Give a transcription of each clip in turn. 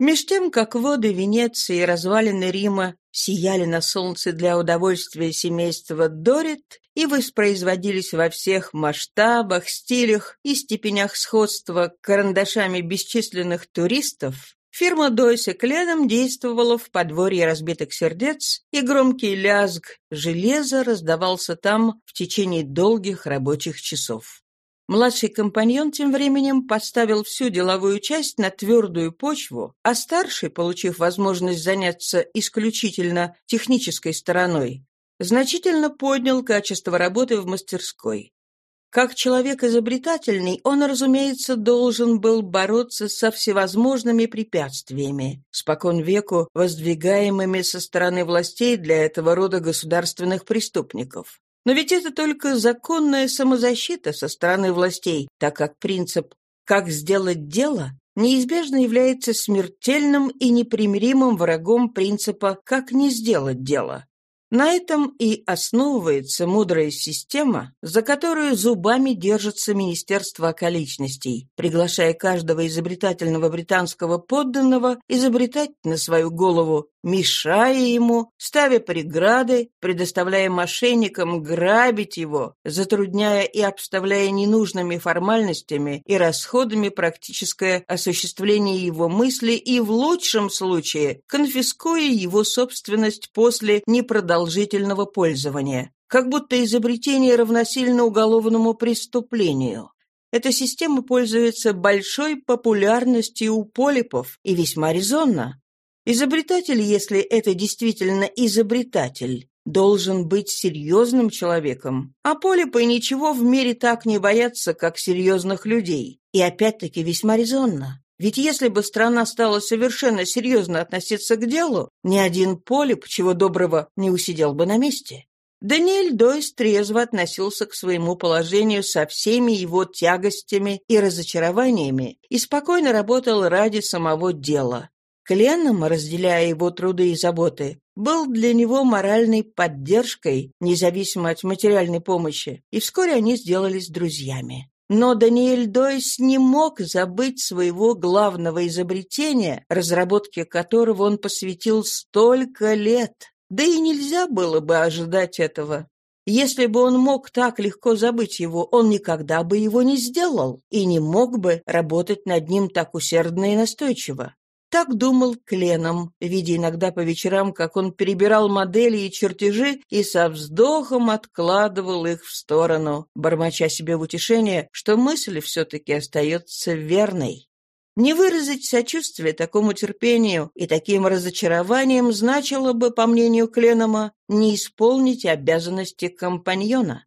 Меж тем, как воды Венеции и развалины Рима сияли на солнце для удовольствия семейства Дорит и воспроизводились во всех масштабах, стилях и степенях сходства карандашами бесчисленных туристов, фирма Дойсе Кленом действовала в подворье разбитых сердец, и громкий лязг железа раздавался там в течение долгих рабочих часов. Младший компаньон тем временем поставил всю деловую часть на твердую почву, а старший, получив возможность заняться исключительно технической стороной, значительно поднял качество работы в мастерской. Как человек изобретательный, он, разумеется, должен был бороться со всевозможными препятствиями, спокон веку воздвигаемыми со стороны властей для этого рода государственных преступников. Но ведь это только законная самозащита со стороны властей, так как принцип «как сделать дело» неизбежно является смертельным и непримиримым врагом принципа «как не сделать дело». На этом и основывается мудрая система, за которую зубами держится Министерство околичностей, приглашая каждого изобретательного британского подданного изобретать на свою голову мешая ему, ставя преграды, предоставляя мошенникам грабить его, затрудняя и обставляя ненужными формальностями и расходами практическое осуществление его мысли и, в лучшем случае, конфискуя его собственность после непродолжительного пользования, как будто изобретение равносильно уголовному преступлению. Эта система пользуется большой популярностью у полипов и весьма резонно. Изобретатель, если это действительно изобретатель, должен быть серьезным человеком. А полипы ничего в мире так не боятся, как серьезных людей. И опять-таки весьма резонно. Ведь если бы страна стала совершенно серьезно относиться к делу, ни один полип, чего доброго, не усидел бы на месте. Даниэль Дойс трезво относился к своему положению со всеми его тягостями и разочарованиями и спокойно работал ради самого дела. Кленом, разделяя его труды и заботы, был для него моральной поддержкой, независимо от материальной помощи, и вскоре они сделались друзьями. Но Даниэль Дойс не мог забыть своего главного изобретения, разработке которого он посвятил столько лет. Да и нельзя было бы ожидать этого. Если бы он мог так легко забыть его, он никогда бы его не сделал и не мог бы работать над ним так усердно и настойчиво. Так думал Кленом, видя иногда по вечерам, как он перебирал модели и чертежи и со вздохом откладывал их в сторону, бормоча себе в утешение, что мысль все-таки остается верной. Не выразить сочувствие такому терпению и таким разочарованием значило бы, по мнению Кленома, не исполнить обязанности компаньона.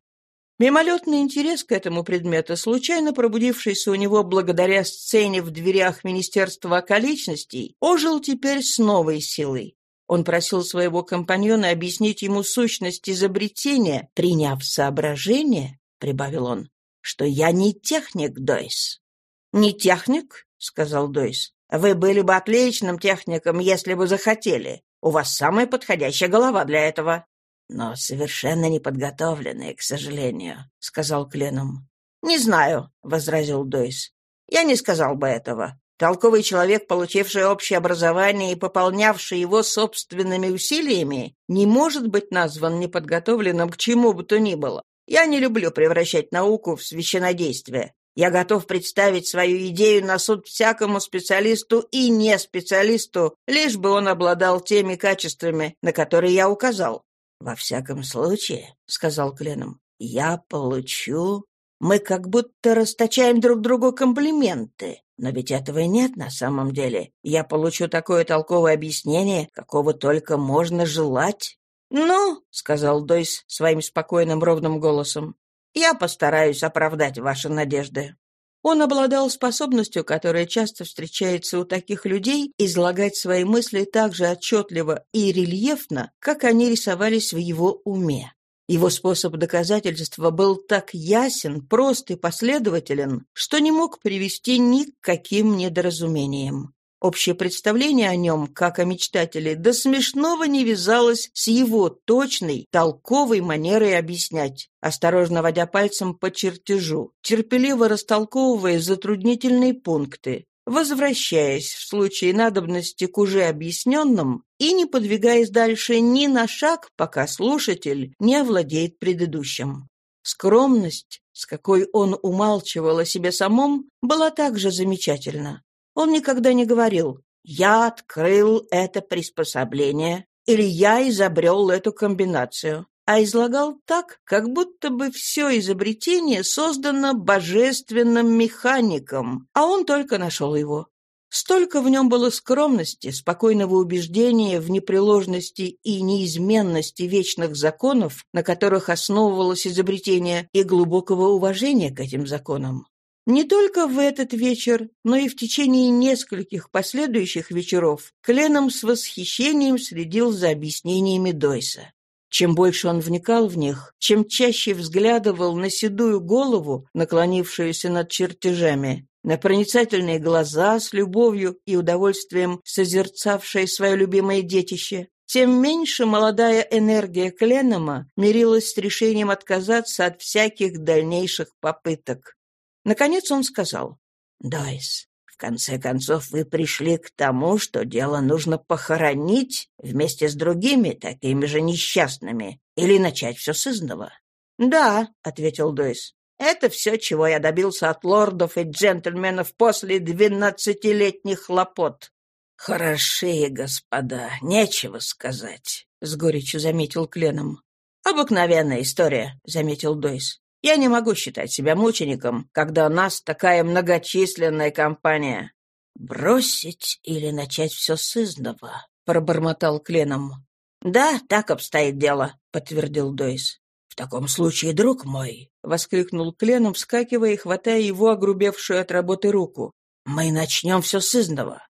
Мимолетный интерес к этому предмету, случайно пробудившийся у него благодаря сцене в дверях Министерства околичностей, ожил теперь с новой силой. Он просил своего компаньона объяснить ему сущность изобретения, приняв соображение, — прибавил он, — что я не техник, Дойс. — Не техник? — сказал Дойс. — Вы были бы отличным техником, если бы захотели. У вас самая подходящая голова для этого но совершенно неподготовленные, к сожалению», — сказал Кленом. «Не знаю», — возразил Дойс. «Я не сказал бы этого. Толковый человек, получивший общее образование и пополнявший его собственными усилиями, не может быть назван неподготовленным к чему бы то ни было. Я не люблю превращать науку в священодействие. Я готов представить свою идею на суд всякому специалисту и не специалисту, лишь бы он обладал теми качествами, на которые я указал. «Во всяком случае», — сказал Кленом, — «я получу...» Мы как будто расточаем друг другу комплименты. Но ведь этого и нет на самом деле. Я получу такое толковое объяснение, какого только можно желать. «Ну», — сказал Дойс своим спокойным ровным голосом, — «я постараюсь оправдать ваши надежды». Он обладал способностью, которая часто встречается у таких людей, излагать свои мысли так же отчетливо и рельефно, как они рисовались в его уме. Его способ доказательства был так ясен, прост и последователен, что не мог привести ни к каким недоразумениям. Общее представление о нем, как о мечтателе, до смешного не вязалось с его точной, толковой манерой объяснять, осторожно водя пальцем по чертежу, терпеливо растолковывая затруднительные пункты. возвращаясь в случае надобности к уже объясненным и не подвигаясь дальше ни на шаг, пока слушатель не овладеет предыдущим. Скромность, с какой он умалчивал о себе самом, была также замечательна. Он никогда не говорил «я открыл это приспособление» или «я изобрел эту комбинацию», а излагал так, как будто бы все изобретение создано божественным механиком, а он только нашел его. Столько в нем было скромности, спокойного убеждения в непреложности и неизменности вечных законов, на которых основывалось изобретение, и глубокого уважения к этим законам. Не только в этот вечер, но и в течение нескольких последующих вечеров Кленом с восхищением следил за объяснениями Дойса. Чем больше он вникал в них, чем чаще взглядывал на седую голову, наклонившуюся над чертежами, на проницательные глаза с любовью и удовольствием созерцавшие свое любимое детище, тем меньше молодая энергия Кленома мирилась с решением отказаться от всяких дальнейших попыток. Наконец он сказал, «Дайс, в конце концов вы пришли к тому, что дело нужно похоронить вместе с другими такими же несчастными или начать все с изного». «Да», — ответил Дойс, это все, чего я добился от лордов и джентльменов после двенадцатилетних хлопот. Хорошие господа, нечего сказать, — с горечью заметил Кленом. Обыкновенная история, — заметил Дойс. Я не могу считать себя мучеником, когда у нас такая многочисленная компания. «Бросить или начать все с изного?» — пробормотал Кленом. «Да, так обстоит дело», — подтвердил Дойс. «В таком случае, друг мой», — воскликнул Кленом, вскакивая и хватая его огрубевшую от работы руку, — «мы начнем все с изного».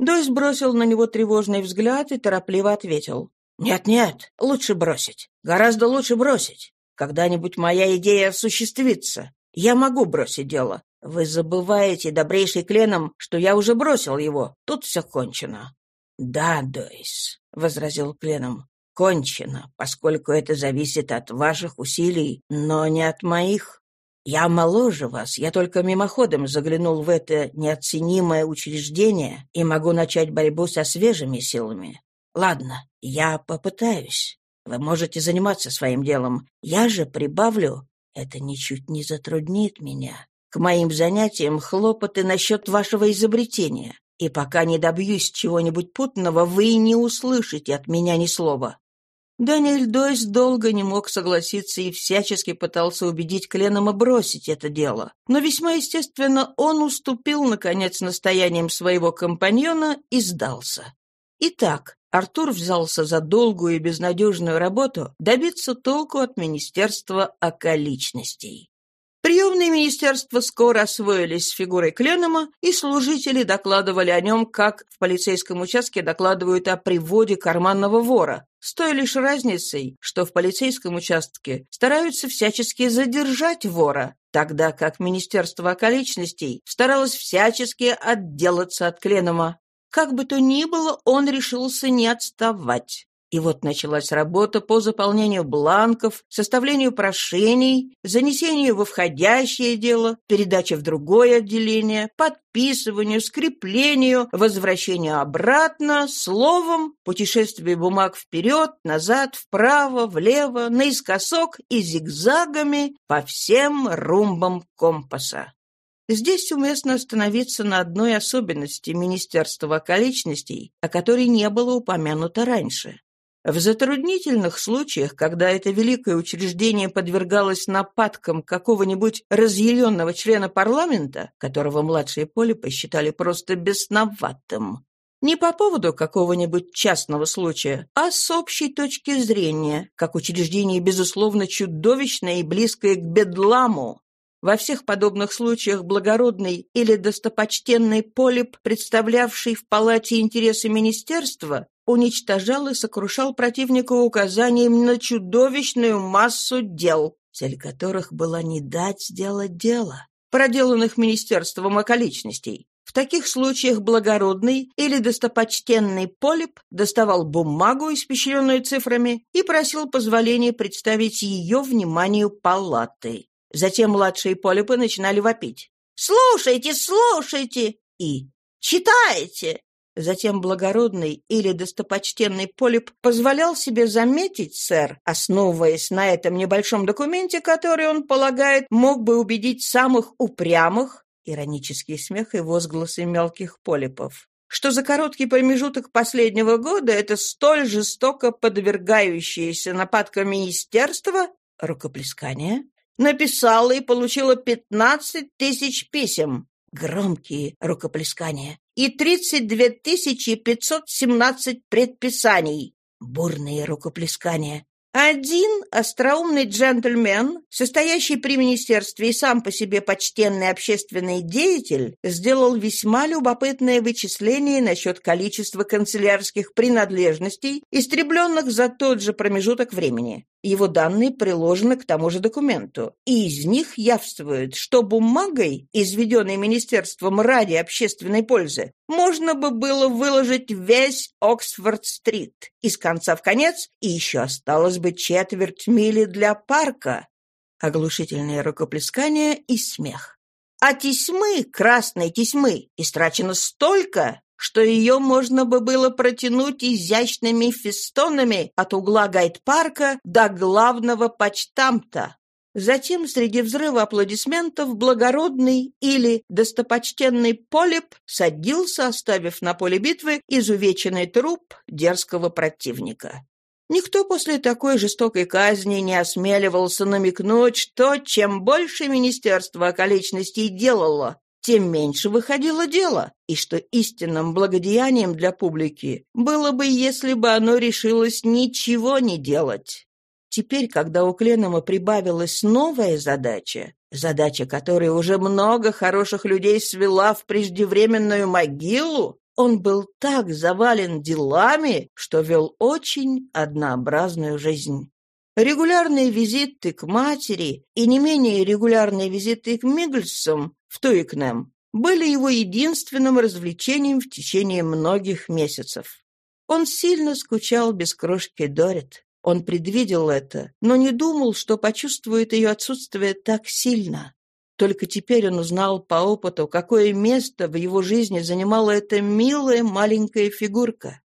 Дойс бросил на него тревожный взгляд и торопливо ответил. «Нет-нет, лучше бросить. Гораздо лучше бросить. Когда-нибудь моя идея осуществится. Я могу бросить дело. Вы забываете, добрейший Кленом, что я уже бросил его. Тут все кончено». «Да, Дойс», — возразил Кленом, кончено, поскольку это зависит от ваших усилий, но не от моих. Я моложе вас, я только мимоходом заглянул в это неоценимое учреждение и могу начать борьбу со свежими силами. Ладно, я попытаюсь. Вы можете заниматься своим делом. Я же прибавлю. Это ничуть не затруднит меня. К моим занятиям хлопоты насчет вашего изобретения. И пока не добьюсь чего-нибудь путного, вы не услышите от меня ни слова. Даниэль Дойс долго не мог согласиться и всячески пытался убедить Кленома бросить это дело. Но весьма естественно он уступил, наконец, настоянием своего компаньона и сдался. Итак, Артур взялся за долгую и безнадежную работу добиться толку от Министерства околичностей. Приемные министерства скоро освоились с фигурой Кленома, и служители докладывали о нем, как в полицейском участке докладывают о приводе карманного вора, с той лишь разницей, что в полицейском участке стараются всячески задержать вора, тогда как Министерство околичностей старалось всячески отделаться от Кленома. Как бы то ни было, он решился не отставать. И вот началась работа по заполнению бланков, составлению прошений, занесению во входящее дело, передаче в другое отделение, подписыванию, скреплению, возвращению обратно, словом, путешествие бумаг вперед, назад, вправо, влево, наискосок и зигзагами по всем румбам компаса. Здесь уместно остановиться на одной особенности Министерства околичностей, о которой не было упомянуто раньше. В затруднительных случаях, когда это великое учреждение подвергалось нападкам какого-нибудь разъяренного члена парламента, которого младшие Поли посчитали просто бесноватым, не по поводу какого-нибудь частного случая, а с общей точки зрения, как учреждение, безусловно, чудовищное и близкое к бедламу, во всех подобных случаях благородный или достопочтенный полип, представлявший в палате интересы министерства, уничтожал и сокрушал противника указанием на чудовищную массу дел, цель которых была не дать сделать дело, проделанных Министерством околичностей. В таких случаях благородный или достопочтенный полип доставал бумагу, испещренную цифрами, и просил позволения представить ее вниманию палаты. Затем младшие полипы начинали вопить. «Слушайте, слушайте!» и «Читаете!» Затем благородный или достопочтенный Полип позволял себе заметить, сэр, основываясь на этом небольшом документе, который, он полагает, мог бы убедить самых упрямых, иронический смех и возгласы мелких полипов, что за короткий промежуток последнего года это столь жестоко подвергающееся нападкам министерство, рукоплескание, написало и получило 15 тысяч писем, громкие рукоплескания, и 32 517 предписаний, бурные рукоплескания, один остроумный джентльмен, состоящий при министерстве и сам по себе почтенный общественный деятель, сделал весьма любопытное вычисление насчет количества канцелярских принадлежностей, истребленных за тот же промежуток времени. Его данные приложены к тому же документу, и из них явствует, что бумагой, изведенной министерством ради общественной пользы, можно бы было выложить весь Оксфорд-стрит из конца в конец, и еще осталось бы четверть мили для парка. Оглушительное рукоплескание и смех. А тесьмы, красной тесьмы, истрачено столько, что ее можно бы было протянуть изящными фестонами от угла гайд-парка до главного почтамта. Затем среди взрыва аплодисментов благородный или достопочтенный Полип садился, оставив на поле битвы изувеченный труп дерзкого противника. Никто после такой жестокой казни не осмеливался намекнуть, что чем больше Министерство околичностей делало, тем меньше выходило дело, и что истинным благодеянием для публики было бы, если бы оно решилось ничего не делать. Теперь, когда у Кленома прибавилась новая задача, задача которой уже много хороших людей свела в преждевременную могилу, он был так завален делами, что вел очень однообразную жизнь. Регулярные визиты к матери и не менее регулярные визиты к Мигельсам в Туикнем были его единственным развлечением в течение многих месяцев. Он сильно скучал без крошки Дорит. Он предвидел это, но не думал, что почувствует ее отсутствие так сильно. Только теперь он узнал по опыту, какое место в его жизни занимала эта милая маленькая фигурка.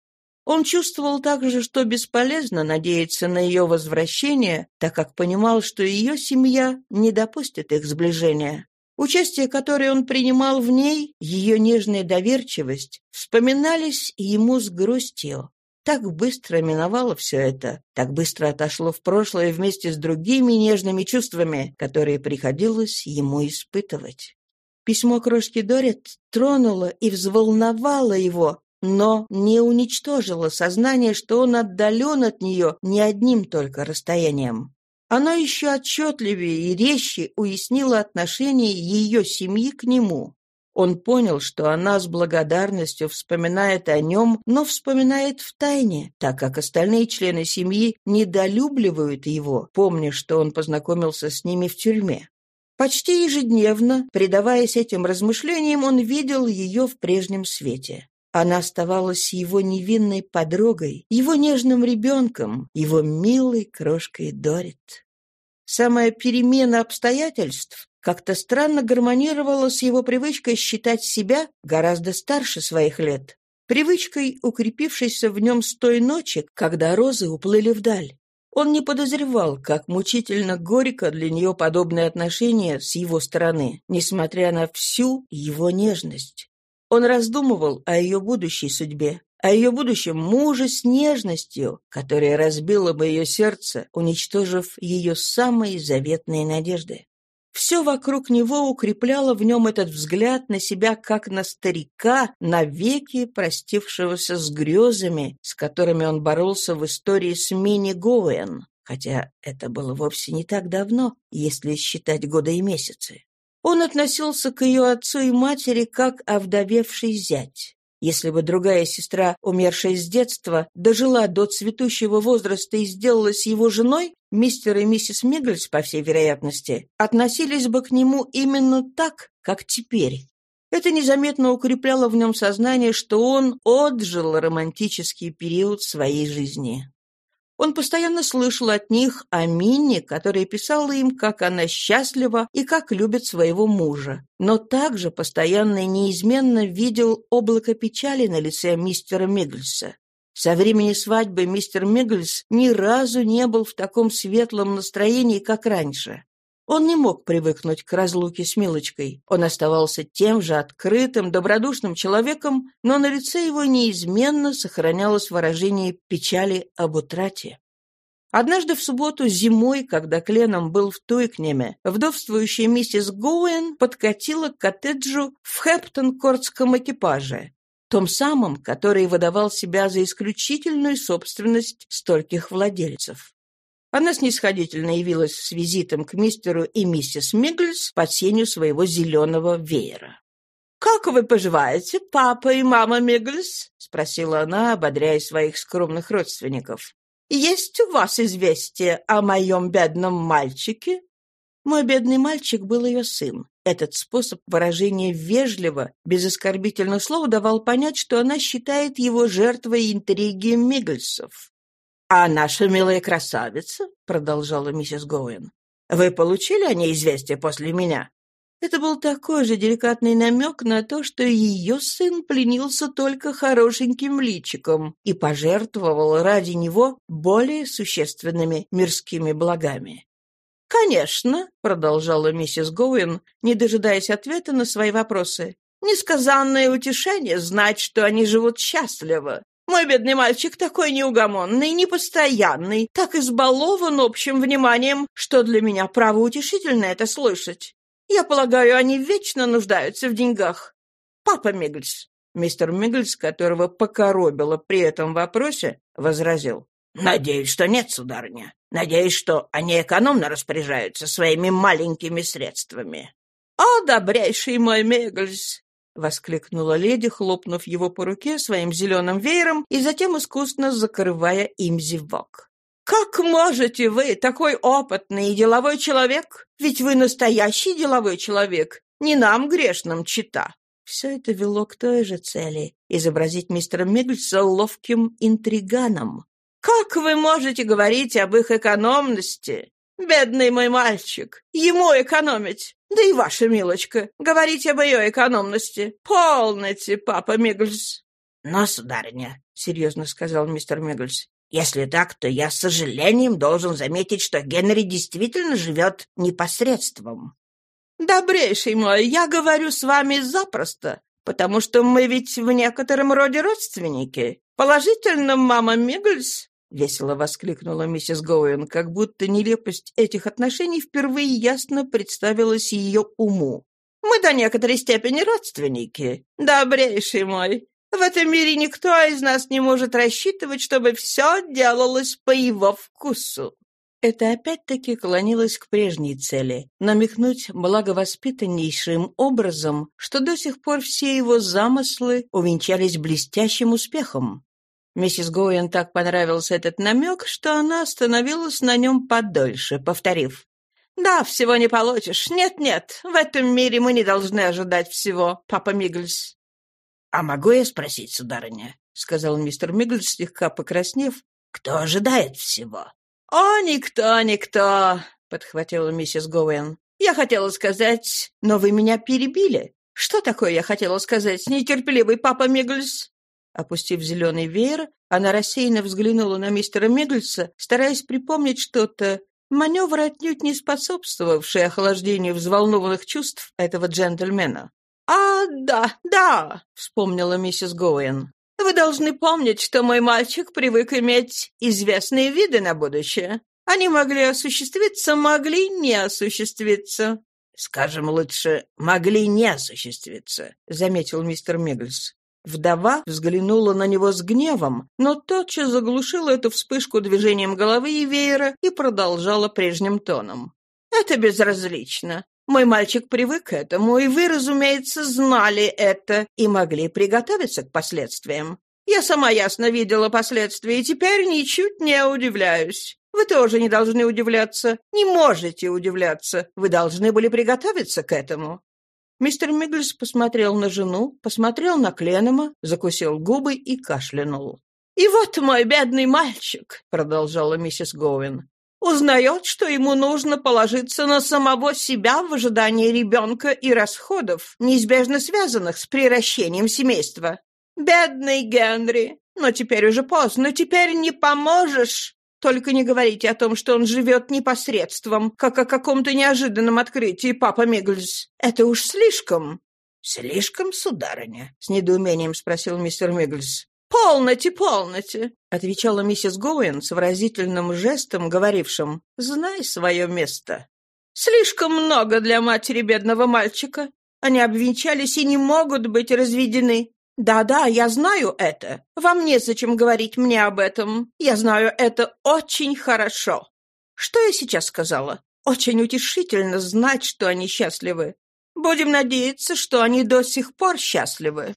Он чувствовал также, что бесполезно надеяться на ее возвращение, так как понимал, что ее семья не допустит их сближения. Участие, которое он принимал в ней, ее нежная доверчивость, вспоминались ему с грустью. Так быстро миновало все это, так быстро отошло в прошлое вместе с другими нежными чувствами, которые приходилось ему испытывать. Письмо крошки Дорит тронуло и взволновало его, но не уничтожило сознание, что он отдален от нее не одним только расстоянием. Оно еще отчетливее и резче уяснило отношение ее семьи к нему. Он понял, что она с благодарностью вспоминает о нем, но вспоминает в тайне, так как остальные члены семьи недолюбливают его, помня, что он познакомился с ними в тюрьме. Почти ежедневно, предаваясь этим размышлениям, он видел ее в прежнем свете. Она оставалась его невинной подругой, его нежным ребенком, его милой крошкой Дорит. Самая перемена обстоятельств как-то странно гармонировала с его привычкой считать себя гораздо старше своих лет, привычкой, укрепившейся в нем с той ночи, когда розы уплыли вдаль. Он не подозревал, как мучительно горько для нее подобное отношение с его стороны, несмотря на всю его нежность. Он раздумывал о ее будущей судьбе, о ее будущем муже с нежностью, которая разбила бы ее сердце, уничтожив ее самые заветные надежды. Все вокруг него укрепляло в нем этот взгляд на себя как на старика, навеки простившегося с грезами, с которыми он боролся в истории с Мини Гоуэн, хотя это было вовсе не так давно, если считать годы и месяцы. Он относился к ее отцу и матери как овдовевший зять. Если бы другая сестра, умершая с детства, дожила до цветущего возраста и сделалась его женой, мистер и миссис Миггельс, по всей вероятности, относились бы к нему именно так, как теперь. Это незаметно укрепляло в нем сознание, что он отжил романтический период своей жизни. Он постоянно слышал от них о Минне, которая писала им, как она счастлива и как любит своего мужа. Но также постоянно и неизменно видел облако печали на лице мистера Мигглса. Со времени свадьбы мистер Мигглс ни разу не был в таком светлом настроении, как раньше. Он не мог привыкнуть к разлуке с Милочкой. Он оставался тем же открытым, добродушным человеком, но на лице его неизменно сохранялось выражение печали об утрате. Однажды в субботу зимой, когда Кленом был в Туикнеме, вдовствующая миссис Гоуэн подкатила к коттеджу в Хэптон-Кортском экипаже, том самом, который выдавал себя за исключительную собственность стольких владельцев. Она снисходительно явилась с визитом к мистеру и миссис Мигглс под сенью своего зеленого веера. «Как вы поживаете, папа и мама Мигглс?» — спросила она, ободряя своих скромных родственников. «Есть у вас известие о моем бедном мальчике?» Мой бедный мальчик был ее сын. Этот способ выражения вежливо, без оскорбительных слов давал понять, что она считает его жертвой интриги Мигглсов. «А наша милая красавица?» — продолжала миссис Гоуэн. «Вы получили о ней известие после меня?» Это был такой же деликатный намек на то, что ее сын пленился только хорошеньким личиком и пожертвовал ради него более существенными мирскими благами. «Конечно», — продолжала миссис Гоуэн, не дожидаясь ответа на свои вопросы, «несказанное утешение знать, что они живут счастливо. Мой бедный мальчик такой неугомонный, непостоянный, так избалован общим вниманием, что для меня право утешительно это слышать. Я полагаю, они вечно нуждаются в деньгах. Папа Мигельс, мистер Мигельс, которого покоробило при этом вопросе, возразил. «Надеюсь, что нет, сударыня. Надеюсь, что они экономно распоряжаются своими маленькими средствами». «О, добрейший мой Мигельс! — воскликнула леди, хлопнув его по руке своим зеленым веером и затем искусно закрывая им зевок. «Как можете вы, такой опытный и деловой человек? Ведь вы настоящий деловой человек, не нам, грешным, чита!» Все это вело к той же цели — изобразить мистера Миггельса ловким интриганом. «Как вы можете говорить об их экономности? Бедный мой мальчик, ему экономить. Да и ваша милочка, говорите об ее экономности. Полноте, папа Мигглс. Но, сударыня, — серьезно сказал мистер Мигглс, — если так, то я с сожалением должен заметить, что Генри действительно живет непосредством. Добрейший мой, я говорю с вами запросто, потому что мы ведь в некотором роде родственники. Положительно, мама Мигглс — весело воскликнула миссис Гоуэн, как будто нелепость этих отношений впервые ясно представилась ее уму. «Мы до некоторой степени родственники. Добрейший мой, в этом мире никто из нас не может рассчитывать, чтобы все делалось по его вкусу». Это опять-таки клонилось к прежней цели — намекнуть благовоспитаннейшим образом, что до сих пор все его замыслы увенчались блестящим успехом. Миссис Гоуэн так понравился этот намек, что она остановилась на нем подольше, повторив. «Да, всего не получишь. Нет-нет, в этом мире мы не должны ожидать всего, папа Мигглс». «А могу я спросить, сударыня?» — сказал мистер Мигглс, слегка покраснев. «Кто ожидает всего?» «О, никто, никто!» — подхватила миссис Гоуэн. «Я хотела сказать, но вы меня перебили. Что такое я хотела сказать, нетерпеливый папа Мигглс?» Опустив зеленый веер, она рассеянно взглянула на мистера Миддлса, стараясь припомнить что-то, маневр отнюдь не способствовавший охлаждению взволнованных чувств этого джентльмена. «А, да, да», — вспомнила миссис Гоуэн. «Вы должны помнить, что мой мальчик привык иметь известные виды на будущее. Они могли осуществиться, могли не осуществиться». «Скажем лучше, могли не осуществиться», — заметил мистер Мигглс. Вдова взглянула на него с гневом, но тотчас заглушила эту вспышку движением головы и веера и продолжала прежним тоном. «Это безразлично. Мой мальчик привык к этому, и вы, разумеется, знали это и могли приготовиться к последствиям. Я сама ясно видела последствия, и теперь ничуть не удивляюсь. Вы тоже не должны удивляться, не можете удивляться. Вы должны были приготовиться к этому. Мистер Мигглс посмотрел на жену, посмотрел на Кленома, закусил губы и кашлянул. «И вот мой бедный мальчик», — продолжала миссис Гоуэн, узнает, что ему нужно положиться на самого себя в ожидании ребенка и расходов, неизбежно связанных с приращением семейства. Бедный Генри! Но теперь уже поздно, теперь не поможешь. Только не говорите о том, что он живет непосредством, как о каком-то неожиданном открытии, папа Мигглс. Это уж слишком. «Слишком, сударыня?» — с недоумением спросил мистер Мигглс. «Полноте, полноте!» — отвечала миссис Гоуэн с выразительным жестом, говорившим «Знай свое место». «Слишком много для матери бедного мальчика. Они обвенчались и не могут быть разведены. «Да-да, я знаю это. Вам незачем говорить мне об этом. Я знаю это очень хорошо». «Что я сейчас сказала? Очень утешительно знать, что они счастливы. Будем надеяться, что они до сих пор счастливы.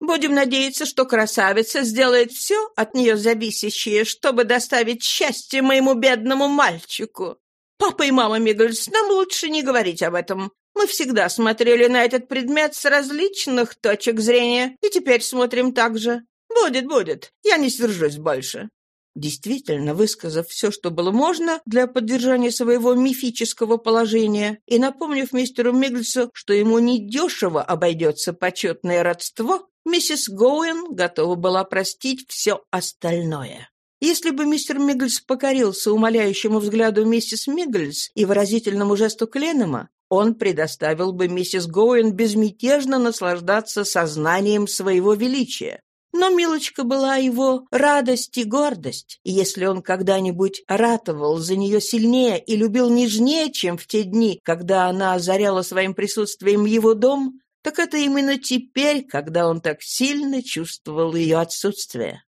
Будем надеяться, что красавица сделает все от нее зависящее, чтобы доставить счастье моему бедному мальчику. Папа и мама Миггельс, нам лучше не говорить об этом. Мы всегда смотрели на этот предмет с различных точек зрения, и теперь смотрим так же. Будет, будет. Я не сержусь больше». Действительно, высказав все, что было можно для поддержания своего мифического положения, и напомнив мистеру Мигльсу, что ему недешево обойдется почетное родство, миссис Гоуэн готова была простить все остальное. Если бы мистер Мигглс покорился умоляющему взгляду миссис Мигглс и выразительному жесту Кленема, он предоставил бы миссис Гоуэн безмятежно наслаждаться сознанием своего величия. Но Милочка была его радость и гордость, и если он когда-нибудь ратовал за нее сильнее и любил нежнее, чем в те дни, когда она озаряла своим присутствием его дом, так это именно теперь, когда он так сильно чувствовал ее отсутствие.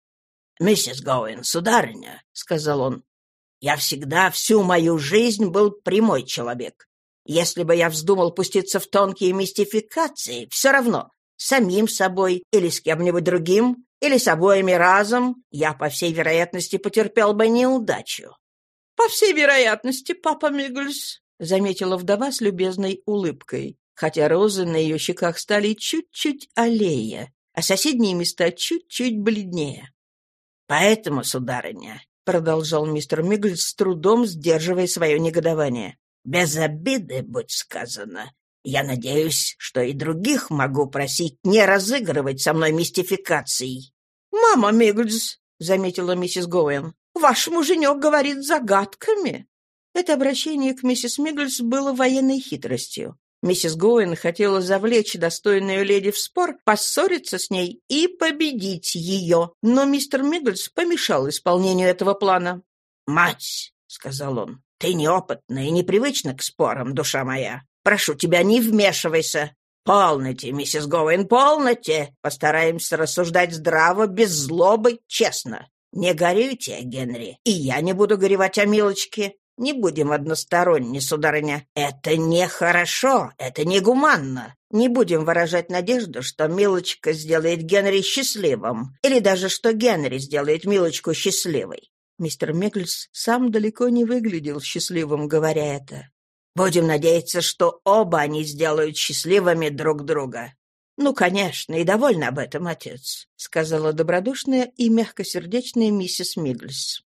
«Миссис Гоуэн, сударыня», — сказал он, — «я всегда всю мою жизнь был прямой человек. Если бы я вздумал пуститься в тонкие мистификации, все равно, самим собой или с кем-нибудь другим, или с обоими разом, я, по всей вероятности, потерпел бы неудачу. — По всей вероятности, папа Мигглс, — заметила вдова с любезной улыбкой, хотя розы на ее щеках стали чуть-чуть аллея, а соседние места чуть-чуть бледнее. — Поэтому, сударыня, — продолжал мистер Мигглс с трудом сдерживая свое негодование, без обиды, будь сказано. Я надеюсь, что и других могу просить не разыгрывать со мной мистификаций. «Мама Мигглс», — заметила миссис Гоуэн, — «ваш муженек говорит загадками». Это обращение к миссис Мигглс было военной хитростью. Миссис Гоуэн хотела завлечь достойную леди в спор, поссориться с ней и победить ее, но мистер Мигглс помешал исполнению этого плана. «Мать», — сказал он, ты неопытна и непривычна к спорам, душа моя. Прошу тебя, не вмешивайся. Полноте, миссис Гоуэн, полноте. Постараемся рассуждать здраво, без злобы, честно. Не горюйте, Генри, и я не буду горевать о милочке. Не будем односторонне, сударыня. Это нехорошо, это негуманно. Не будем выражать надежду, что Милочка сделает Генри счастливым, или даже что Генри сделает Милочку счастливой. Мистер Мегльс сам далеко не выглядел счастливым, говоря это. «Будем надеяться, что оба они сделают счастливыми друг друга». «Ну, конечно, и довольна об этом, отец», — сказала добродушная и мягкосердечная миссис Мигльс.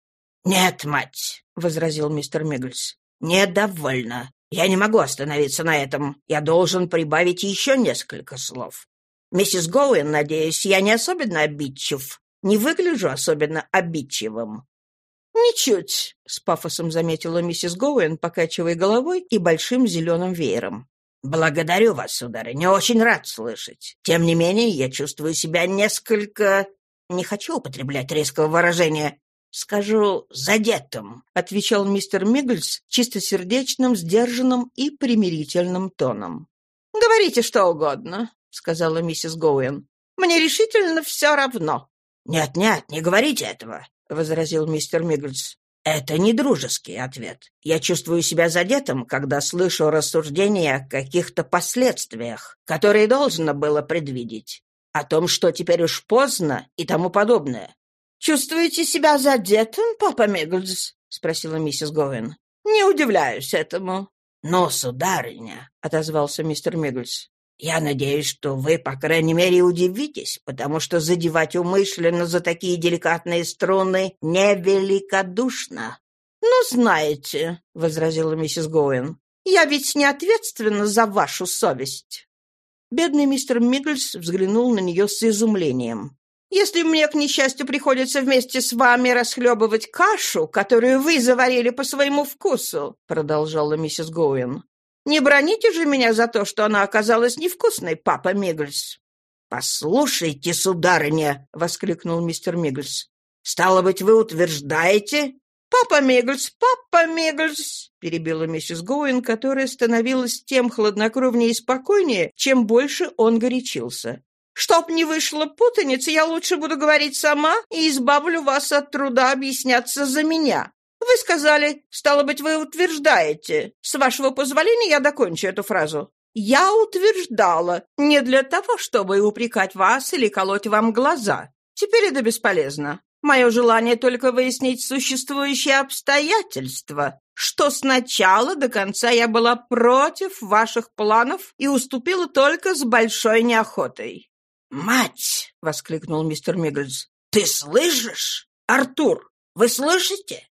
«Нет, мать», — возразил мистер Мигльс, — «недовольна. Я не могу остановиться на этом. Я должен прибавить еще несколько слов. Миссис Гоуэн, надеюсь, я не особенно обидчив, не выгляжу особенно обидчивым. «Ничуть», — с пафосом заметила миссис Гоуэн, покачивая головой и большим зеленым веером. «Благодарю вас, сударыня, очень рад слышать. Тем не менее, я чувствую себя несколько... Не хочу употреблять резкого выражения. Скажу, задетым», — отвечал мистер Мигглс чистосердечным, сдержанным и примирительным тоном. «Говорите что угодно», — сказала миссис Гоуэн. «Мне решительно все равно». «Нет-нет, не говорите этого. — возразил мистер Мигглс. «Это не дружеский ответ. Я чувствую себя задетым, когда слышу рассуждения о каких-то последствиях, которые должно было предвидеть, о том, что теперь уж поздно и тому подобное». «Чувствуете себя задетым, папа Мигглс?» — спросила миссис Гоуэн. «Не удивляюсь этому». «Но, сударыня», — отозвался мистер Мигглс, Я надеюсь, что вы, по крайней мере, удивитесь, потому что задевать умышленно за такие деликатные струны невеликодушно. «Ну, знаете», — возразила миссис Гоуэн, — «я ведь не ответственна за вашу совесть». Бедный мистер Миддлс взглянул на нее с изумлением. «Если мне, к несчастью, приходится вместе с вами расхлебывать кашу, которую вы заварили по своему вкусу», — продолжала миссис Гоуэн, «не броните же меня за то, что она оказалась невкусной, папа Мигглс». «Послушайте, сударыня!» — воскликнул мистер Мигглс. «Стало быть, вы утверждаете, «Папа Мигглс, папа Мигглс!» — перебила миссис Гоуэн, которая становилась тем хладнокровнее и спокойнее, чем больше он горячился. «Чтоб не вышло путаницы, я лучше буду говорить сама и избавлю вас от труда объясняться за меня. Вы сказали, стало быть, вы утверждаете. С вашего позволения я докончу эту фразу. Я утверждала, не для того, чтобы упрекать вас или колоть вам глаза. Теперь это бесполезно. Мое желание только выяснить существующие обстоятельства, что сначала до конца я была против ваших планов и уступила только с большой неохотой». «Мать!» — воскликнул мистер Мигглс. «Ты слышишь? Артур, вы слышите?»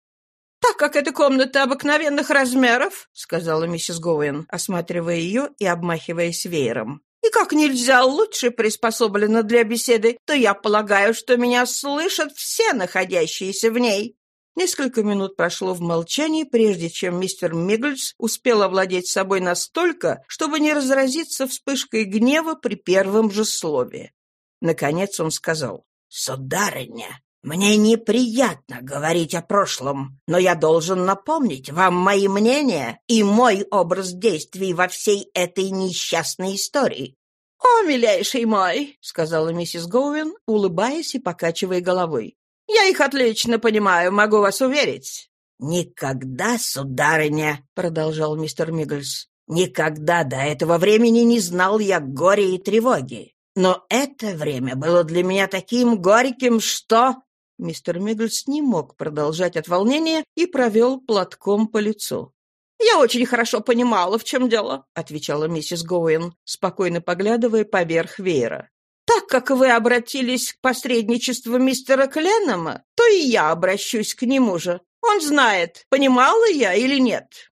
«Так как эта комната обыкновенных размеров», — сказала миссис Гоуэн, осматривая ее и обмахиваясь веером, и как нельзя лучше приспособлена для беседы, то я полагаю, что меня слышат все находящиеся в ней». Несколько минут прошло в молчании, прежде чем мистер Мигглс успел овладеть собой настолько, чтобы не разразиться вспышкой гнева при первом же слове. Наконец он сказал, «Сударыня, мне неприятно говорить о прошлом, но я должен напомнить вам мои мнения и мой образ действий во всей этой несчастной истории. «О, милейший мой!» — сказала миссис Гоуэн, улыбаясь и покачивая головой. «Я их отлично понимаю, могу вас уверить». «Никогда, сударыня!» — продолжал мистер Мигглс. «Никогда до этого времени не знал я горя и тревоги. Но это время было для меня таким горьким, что...» Мистер Мигглс не мог продолжать от волнения и провел платком по лицу. «Я очень хорошо понимала, в чем дело», — отвечала миссис Гоуэн, спокойно поглядывая поверх веера. «Так как вы обратились к посредничеству мистера Кленнема, то и я обращусь к нему же. Он знает, понимала я или нет».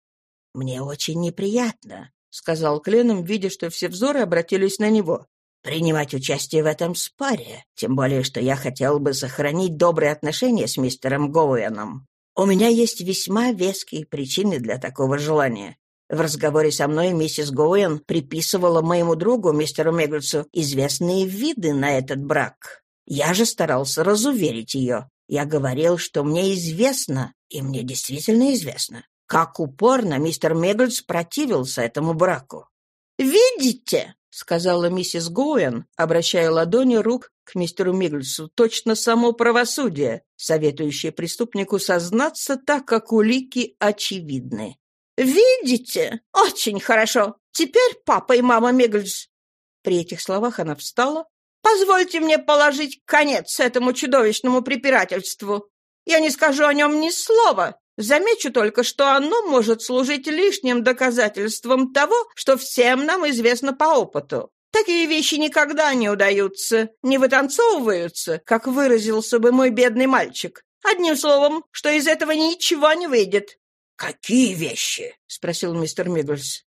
«Мне очень неприятно», — сказал Кленном, видя, что все взоры обратились на него принимать участие в этом споре, тем более, что я хотел бы сохранить добрые отношения с мистером Гоуэном. У меня есть весьма веские причины для такого желания. В разговоре со мной миссис Гоуэн приписывала моему другу, мистеру Меглицу, известные виды на этот брак. Я же старался разуверить ее. Я говорил, что мне известно, и мне действительно известно, как упорно мистер Меглиц противился этому браку. «Видите?» — сказала миссис Гоуэн, обращая ладони рук к мистеру Мигглсу, точно само правосудие, советующее преступнику сознаться так, как улики очевидны. «Видите? Очень хорошо. Теперь папа и мама Мигглс». При этих словах она встала. «Позвольте мне положить конец этому чудовищному препирательству. Я не скажу о нем ни слова, Замечу только, что оно может служить лишним доказательством того, что всем нам известно по опыту. Такие вещи никогда не удаются, не вытанцовываются, как выразился бы мой бедный мальчик. Одним словом, что из этого ничего не выйдет. «Какие вещи?» — спросил мистер Миддлс.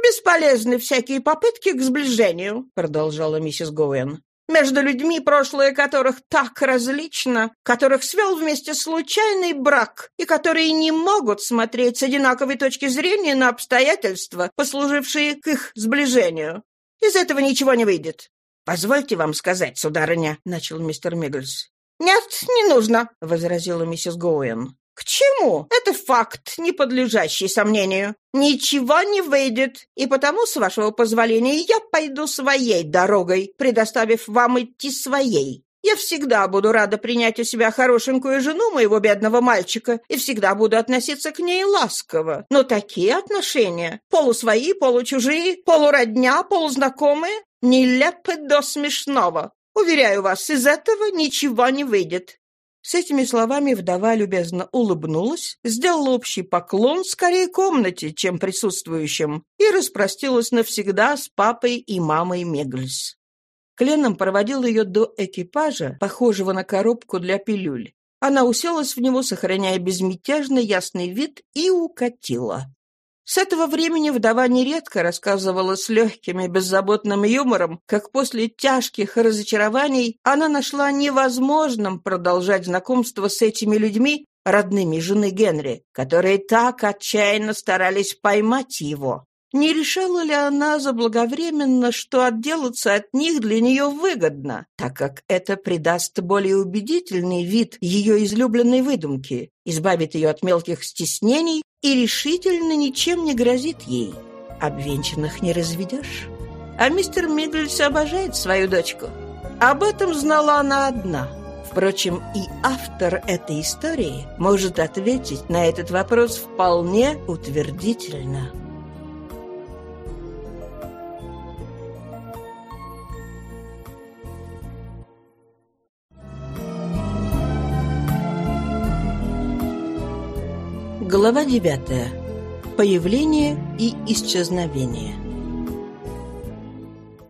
«Бесполезны всякие попытки к сближению», — продолжала миссис Гоуэн между людьми, прошлое которых так различно, которых свел вместе случайный брак, и которые не могут смотреть с одинаковой точки зрения на обстоятельства, послужившие к их сближению. Из этого ничего не выйдет. «Позвольте вам сказать, сударыня», — начал мистер Мигглс. «Нет, не нужно», — возразила миссис Гоуэн. «К чему? Это факт, не подлежащий сомнению. Ничего не выйдет, и потому, с вашего позволения, я пойду своей дорогой, предоставив вам идти своей. Я всегда буду рада принять у себя хорошенькую жену моего бедного мальчика и всегда буду относиться к ней ласково. Но такие отношения, полусвои, получужие, полуродня, полузнакомые, нелепы до смешного. Уверяю вас, из этого ничего не выйдет. С этими словами вдова любезно улыбнулась, сделала общий поклон скорее комнате, чем присутствующим, и распростилась навсегда с папой и мамой Мегльс. Кленном проводил ее до экипажа, похожего на коробку для пилюль. Она уселась в него, сохраняя безмятежный ясный вид, и укатила. С этого времени вдова нередко рассказывала с легким и беззаботным юмором, как после тяжких разочарований она нашла невозможным продолжать знакомство с этими людьми, родными жены Генри, которые так отчаянно старались поймать его. Не решала ли она заблаговременно, что отделаться от них для нее выгодно, так как это придаст более убедительный вид ее излюбленной выдумки, избавит ее от мелких стеснений и решительно ничем не грозит ей? Обвенчанных не разведешь. А мистер Миддлс обожает свою дочку. Об этом знала она одна. Впрочем, и автор этой истории может ответить на этот вопрос вполне утвердительно. Глава девятая. Появление и исчезновение.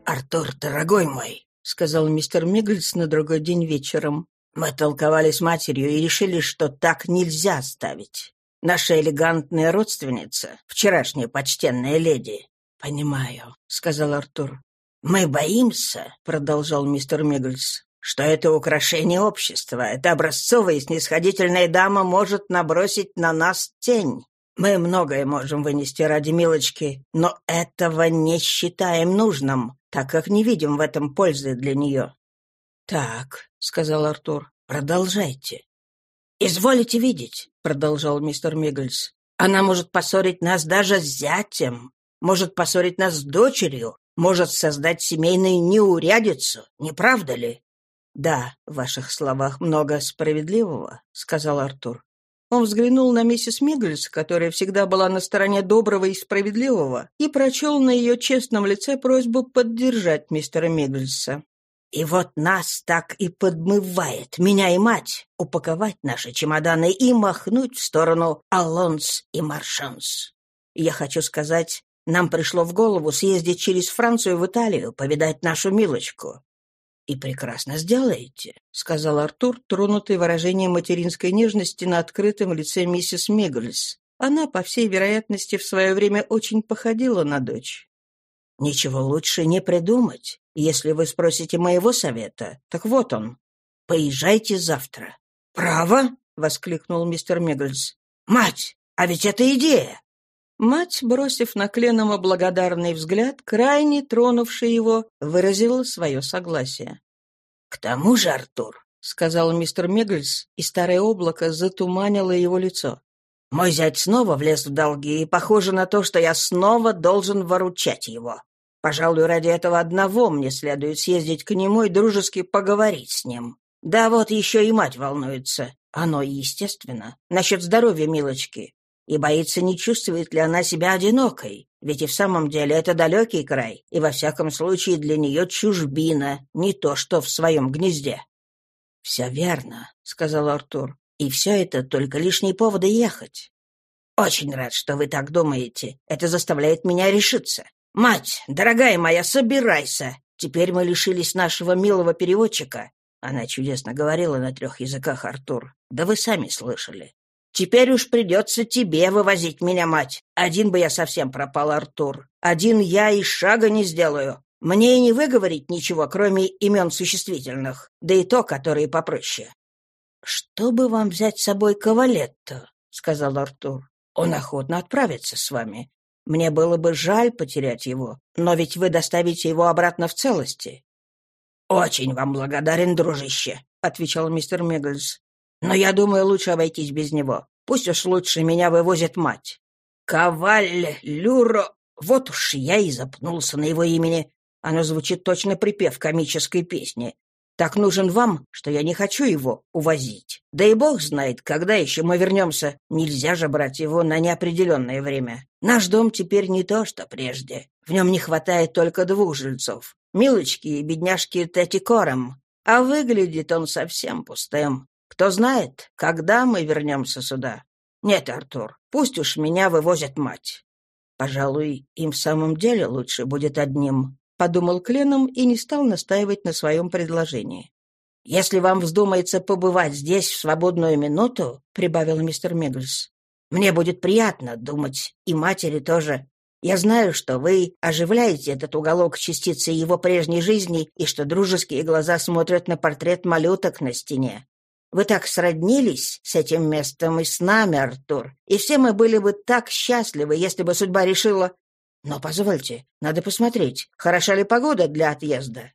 «Артур, дорогой мой», — сказал мистер Мигльс на другой день вечером, «мы толковали с матерью и решили, что так нельзя оставить. Наша элегантная родственница, вчерашняя почтенная леди». «Понимаю», — сказал Артур. «Мы боимся», — продолжал мистер Мигльс, что это украшение общества, эта образцовая и снисходительная дама может набросить на нас тень. Мы многое можем вынести ради милочки, но этого не считаем нужным, так как не видим в этом пользы для нее». «Так», — сказал Артур, — «продолжайте». «Изволите видеть», — продолжал мистер Миггельс. «Она может поссорить нас даже с зятем, может поссорить нас с дочерью, может создать семейную неурядицу, не правда ли?» «Да, в ваших словах много справедливого», — сказал Артур. Он взглянул на миссис Мигглс, которая всегда была на стороне доброго и справедливого, и прочел на ее честном лице просьбу поддержать мистера Мигглса. «И вот нас так и подмывает, меня и мать, упаковать наши чемоданы и махнуть в сторону Алонс и Маршанс. Я хочу сказать, нам пришло в голову съездить через Францию в Италию, повидать нашу милочку. «И прекрасно сделаете», — сказал Артур, тронутый выражением материнской нежности на открытом лице миссис Мигглс. Она, по всей вероятности, в свое время очень походила на дочь. «Ничего лучше не придумать. Если вы спросите моего совета, так вот он. Поезжайте завтра». «Право?» — воскликнул мистер Мигглс. «Мать, а ведь это идея!» Мать, бросив на Кленома благодарный взгляд, крайне тронувший его, выразила свое согласие. «К тому же, Артур», — сказал мистер Мегглс, и старое облако затуманило его лицо. «Мой зять снова влез в долги, и похоже на то, что я снова должен выручать его. Пожалуй, ради этого одного мне следует съездить к нему и дружески поговорить с ним. Да вот еще и мать волнуется. Оно естественно. Насчет здоровья Милочки и боится, не чувствует ли она себя одинокой. Ведь и в самом деле это далекий край, и во всяком случае для нее чужбина, не то что в своем гнезде. «Все верно», — сказал Артур, — «и все это только лишние поводы ехать». «Очень рад, что вы так думаете. Это заставляет меня решиться. Мать, дорогая моя, собирайся. Теперь мы лишились нашего милого переводчика». Она чудесно говорила на трех языках, Артур. Да вы сами слышали. Теперь уж придется тебе вывозить меня, мать. Один бы я совсем пропал, Артур. Один я и шага не сделаю. Мне и не выговорить ничего, кроме имен существительных, да и то, которые попроще. — Что бы вам взять с собой Кавалетто? — сказал Артур. — Он охотно отправится с вами. Мне было бы жаль потерять его, но ведь вы доставите его обратно в целости. — Очень вам благодарен, дружище, — отвечал мистер Мегглс. Но я думаю, лучше обойтись без него. Пусть уж лучше меня вывозит мать. Каваль Люро... Вот уж я и запнулся на его имени. Оно звучит точно припев комической песни. Так нужен вам, что я не хочу его увозить. Да и бог знает, когда еще мы вернемся. Нельзя же брать его на неопределенное время. Наш дом теперь не то, что прежде. В нем не хватает только двух жильцов. Милочки и бедняжки Тети Кором. А выглядит он совсем пустым. Кто знает, когда мы вернемся сюда. Нет, Артур, пусть уж меня вывозят мать. Пожалуй, им в самом деле лучше будет одним, — подумал Кленом и не стал настаивать на своем предложении. «Если вам вздумается побывать здесь в свободную минуту», — прибавил мистер Мегглс, — «мне будет приятно думать, и матери тоже. Я знаю, что вы оживляете этот уголок частицы его прежней жизни и что дружеские глаза смотрят на портрет малюток на стене. Вы так сроднились с этим местом и с нами, Артур, и все мы были бы так счастливы, если бы судьба решила... Но позвольте, надо посмотреть, хороша ли погода для отъезда.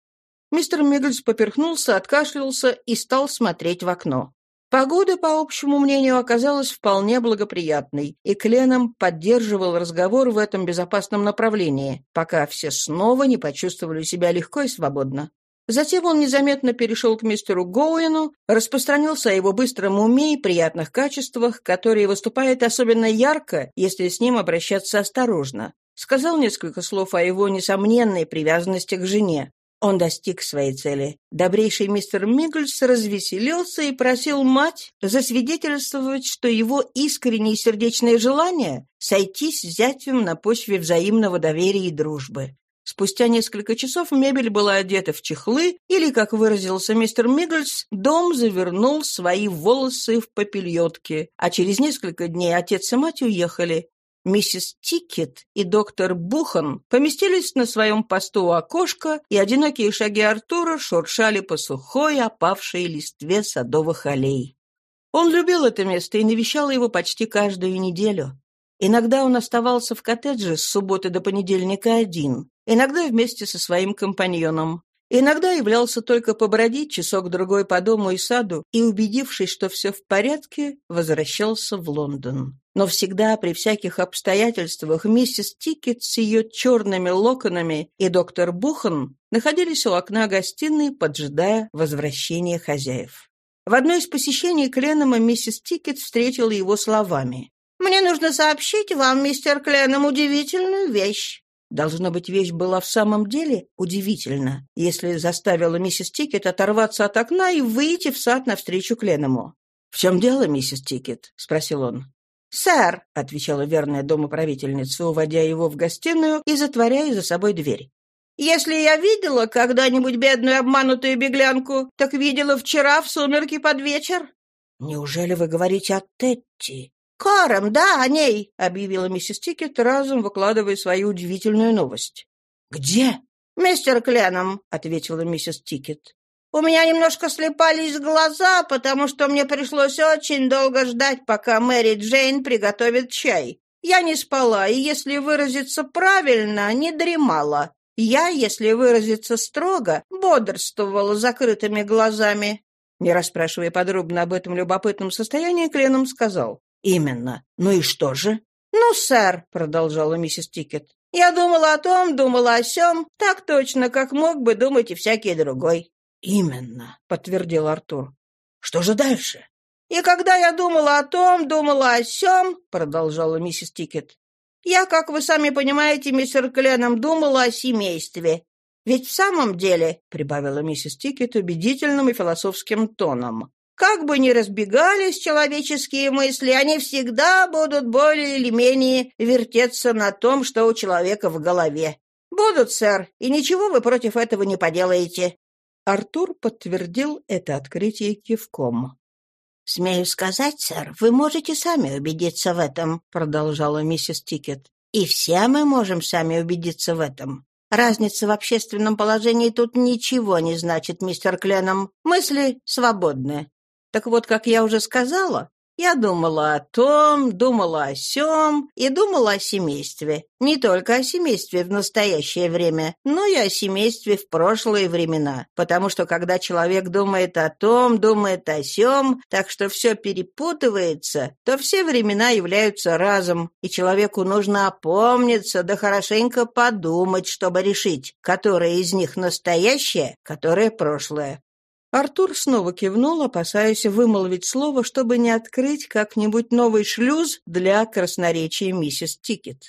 Мистер Миггельс поперхнулся, откашлялся и стал смотреть в окно. Погода, по общему мнению, оказалась вполне благоприятной, и Кленом поддерживал разговор в этом безопасном направлении, пока все снова не почувствовали себя легко и свободно. Затем он незаметно перешел к мистеру Гоуэну, распространился о его быстром уме и приятных качествах, которые выступают особенно ярко, если с ним обращаться осторожно. Сказал несколько слов о его несомненной привязанности к жене. Он достиг своей цели. Добрейший мистер Мигглс развеселился и просил мать засвидетельствовать, что его искреннее сердечное желание — сойтись с зятем на почве взаимного доверия и дружбы. Спустя несколько часов мебель была одета в чехлы, или, как выразился мистер Мигглс, дом завернул свои волосы в папильотки, а через несколько дней отец и мать уехали, Миссис Тикет и доктор Бухан поместились на своем посту у окошка, и одинокие шаги Артура шуршали по сухой, опавшей листве садовых аллей. Он любил это место и навещал его почти каждую неделю. Иногда он оставался в коттедже с субботы до понедельника один, иногда вместе со своим компаньоном. Иногда являлся только побродить часок-другой по дому и саду и, убедившись, что все в порядке, возвращался в Лондон. Но всегда, при всяких обстоятельствах, миссис Тикет с ее черными локонами и доктор Бухан находились у окна гостиной, поджидая возвращения хозяев. В одно из посещений Кленнэма миссис Тикет встретила его словами. «Мне нужно сообщить вам, мистер Кленнэм, удивительную вещь. Должно быть, вещь была в самом деле удивительна, если заставила миссис Тикет оторваться от окна и выйти в сад навстречу Кленнэму. «В чем дело, миссис Тикет?» — спросил он. «Сэр», — отвечала верная домоправительница, уводя его в гостиную и затворяя за собой дверь. «Если я видела когда-нибудь бедную обманутую беглянку, так видела вчера в сумерки под вечер». «Неужели вы говорите о Тетти?» «Корэм, да, о ней», — объявила миссис Тикет, разом выкладывая свою удивительную новость. «Где?» «Мистер Кленнэм», — ответила миссис Тикет. «У меня немножко слипались глаза, потому что мне пришлось очень долго ждать, пока Мэри Джейн приготовит чай. Я не спала, и, если выразиться правильно, не дремала. Я, если выразиться строго, бодрствовала с закрытыми глазами». Не расспрашивая подробно об этом любопытном состоянии, Кленнэм сказал. «Именно. Ну и что же?» «Ну, сэр», — продолжала миссис Тикет, — «я думала о том, думала о сём, так точно, как мог бы думать и всякий другой». «Именно», — подтвердил Артур. «Что же дальше?» «И когда я думала о том, думала о сём», — продолжала миссис Тикет, «я, как вы сами понимаете, мистер Кленнэм, думала о семействе. Ведь в самом деле», — прибавила миссис Тикет убедительным и философским тоном, как бы ни разбегались человеческие мысли, они всегда будут более или менее вертеться на том, что у человека в голове. Будут, сэр, и ничего вы против этого не поделаете. Артур подтвердил это открытие кивком. «Смею сказать, сэр, вы можете сами убедиться в этом», — продолжала миссис Тикет. «И все мы можем сами убедиться в этом. Разница в общественном положении тут ничего не значит, мистер Кленнэм. Мысли свободны. Так вот, как я уже сказала, я думала о том, думала о сём и думала о семействе. Не только о семействе в настоящее время, но и о семействе в прошлые времена. Потому что когда человек думает о том, думает о сём, так что все перепутывается, то все времена являются разом, и человеку нужно опомниться да хорошенько подумать, чтобы решить, которое из них настоящее, которое прошлое. Артур снова кивнул, опасаясь вымолвить слово, чтобы не открыть как-нибудь новый шлюз для красноречия миссис Тикет.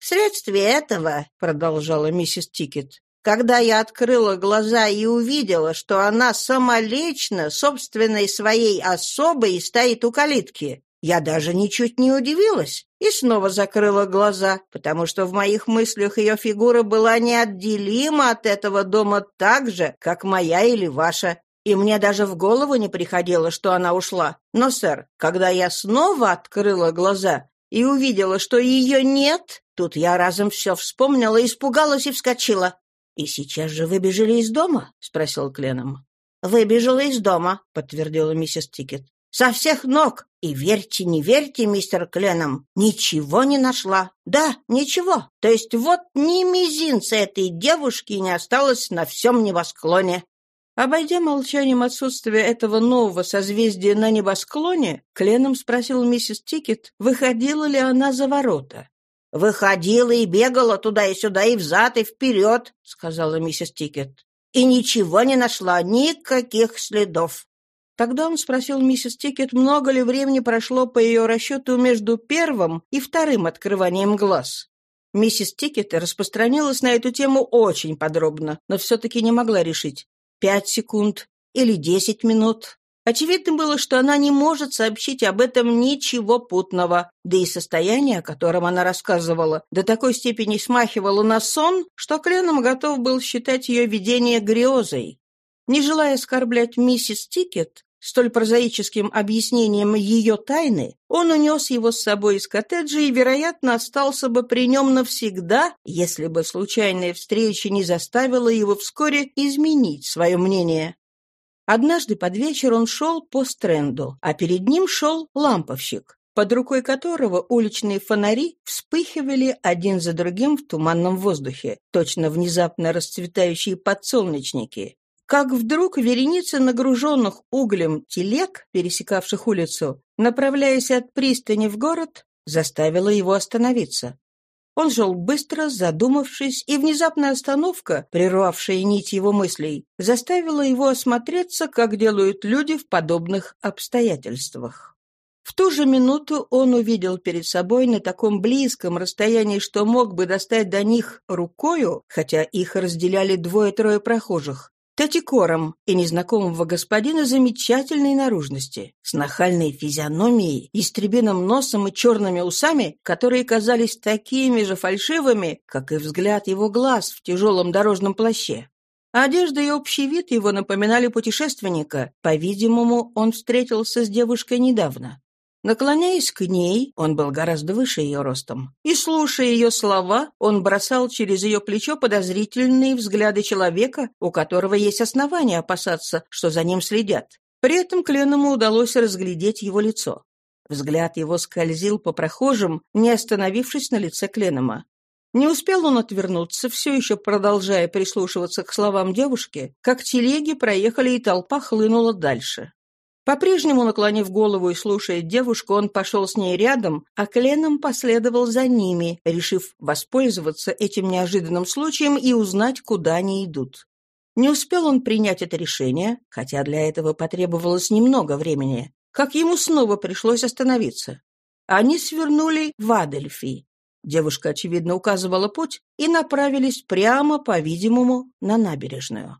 «Вследствие этого», — продолжала миссис Тикет, Когда я открыла глаза и увидела, что она самолично, собственной своей особой, стоит у калитки, я даже ничуть не удивилась и снова закрыла глаза, потому что в моих мыслях ее фигура была неотделима от этого дома так же, как моя или ваша, и мне даже в голову не приходило, что она ушла. Но, сэр, когда я снова открыла глаза и увидела, что ее нет, тут я разом все вспомнила, испугалась и вскочила. «И сейчас же выбежали из дома?» — спросил Кленом. «Выбежала из дома», — подтвердила миссис Тикет. «Со всех ног. И верьте, не верьте, мистер Кленом, ничего не нашла. Да, ничего. То есть вот ни мизинца этой девушки не осталось на всем небосклоне». Обойдя молчанием отсутствие этого нового созвездия на небосклоне, Кленнэм спросил миссис Тикет, выходила ли она за ворота. «Выходила и бегала туда и сюда, и взад, и вперед», — сказала миссис Тикет. «И ничего не нашла, никаких следов». Тогда он спросил миссис Тикет, много ли времени прошло по ее расчету между первым и вторым открыванием глаз. Миссис Тикет распространилась на эту тему очень подробно, но все-таки не могла решить, пять секунд или десять минут. Очевидно было, что она не может сообщить об этом ничего путного, да и состояние, о котором она рассказывала, до такой степени смахивало на сон, что Кленом готов был считать ее видение грезой. Не желая оскорблять миссис Тикет, столь прозаическим объяснением ее тайны, он унес его с собой из коттеджа и, вероятно, остался бы при нем навсегда, если бы случайная встреча не заставила его вскоре изменить свое мнение. Однажды под вечер он шел по стренду, а перед ним шел ламповщик, под рукой которого уличные фонари вспыхивали один за другим в туманном воздухе, точно внезапно расцветающие подсолнечники. Как вдруг вереница нагруженных углем телег, пересекавших улицу, направляясь от пристани в город, заставила его остановиться. Он шел быстро, задумавшись, и внезапная остановка, прервавшая нить его мыслей, заставила его осмотреться, как делают люди в подобных обстоятельствах. В ту же минуту он увидел перед собой на таком близком расстоянии, что мог бы достать до них рукою, хотя их разделяли двое-трое прохожих, Татикором и незнакомого господина замечательной наружности, с нахальной физиономией, истребиным носом и черными усами, которые казались такими же фальшивыми, как и взгляд его глаз в тяжелом дорожном плаще. Одежда и общий вид его напоминали путешественника. По-видимому, он встретился с девушкой недавно. Наклоняясь к ней, он был гораздо выше ее ростом, и, слушая ее слова, он бросал через ее плечо подозрительные взгляды человека, у которого есть основания опасаться, что за ним следят. При этом Кленному удалось разглядеть его лицо. Взгляд его скользил по прохожим, не остановившись на лице Кленома. Не успел он отвернуться, все еще продолжая прислушиваться к словам девушки, как телеги проехали и толпа хлынула дальше. По-прежнему наклонив голову и слушая девушку, он пошел с ней рядом, а Кленом последовал за ними, решив воспользоваться этим неожиданным случаем и узнать, куда они идут. Не успел он принять это решение, хотя для этого потребовалось немного времени, как ему снова пришлось остановиться. Они свернули в Адельфи. Девушка, очевидно, указывала путь и направились прямо, по-видимому, на набережную.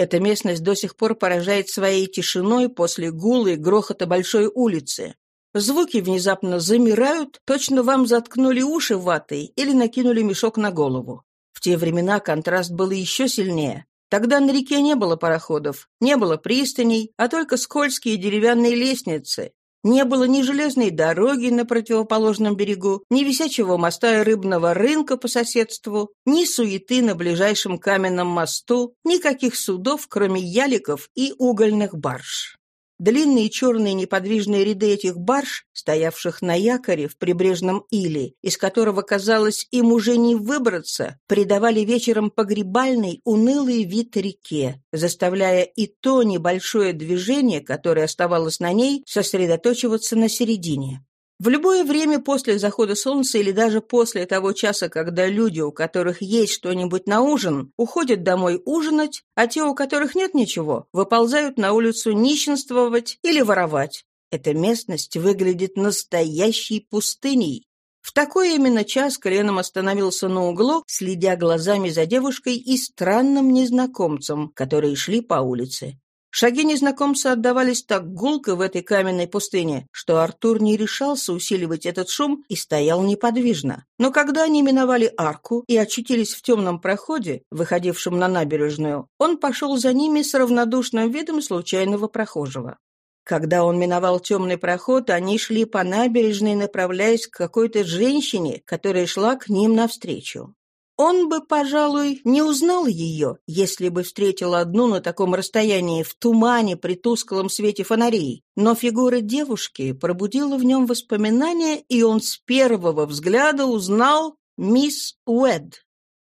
Эта местность до сих пор поражает своей тишиной после гула и грохота большой улицы. Звуки внезапно замирают, точно вам заткнули уши ватой или накинули мешок на голову. В те времена контраст был еще сильнее. Тогда на реке не было пароходов, не было пристаней, а только скользкие деревянные лестницы, не было ни железной дороги на противоположном берегу, ни висячего моста и рыбного рынка по соседству, ни суеты на ближайшем каменном мосту, никаких судов, кроме яликов и угольных барж. Длинные черные неподвижные ряды этих барж, стоявших на якоре в прибрежном иле, из которого, казалось, им уже не выбраться, придавали вечером погребальный, унылый вид реке, заставляя и то небольшое движение, которое оставалось на ней, сосредоточиваться на середине. В любое время после захода солнца или даже после того часа, когда люди, у которых есть что-нибудь на ужин, уходят домой ужинать, а те, у которых нет ничего, выползают на улицу нищенствовать или воровать. Эта местность выглядит настоящей пустыней. В такой именно час Кленом остановился на углу, следя глазами за девушкой и странным незнакомцем, которые шли по улице. Шаги незнакомца отдавались так гулко в этой каменной пустыне, что Артур не решался усиливать этот шум и стоял неподвижно. Но когда они миновали арку и очутились в темном проходе, выходившем на набережную, он пошел за ними с равнодушным видом случайного прохожего. Когда он миновал темный проход, они шли по набережной, направляясь к какой-то женщине, которая шла к ним навстречу. Он бы, пожалуй, не узнал ее, если бы встретил одну на таком расстоянии, в тумане при тусклом свете фонарей. Но фигура девушки пробудила в нем воспоминания, и он с первого взгляда узнал мисс Уэд.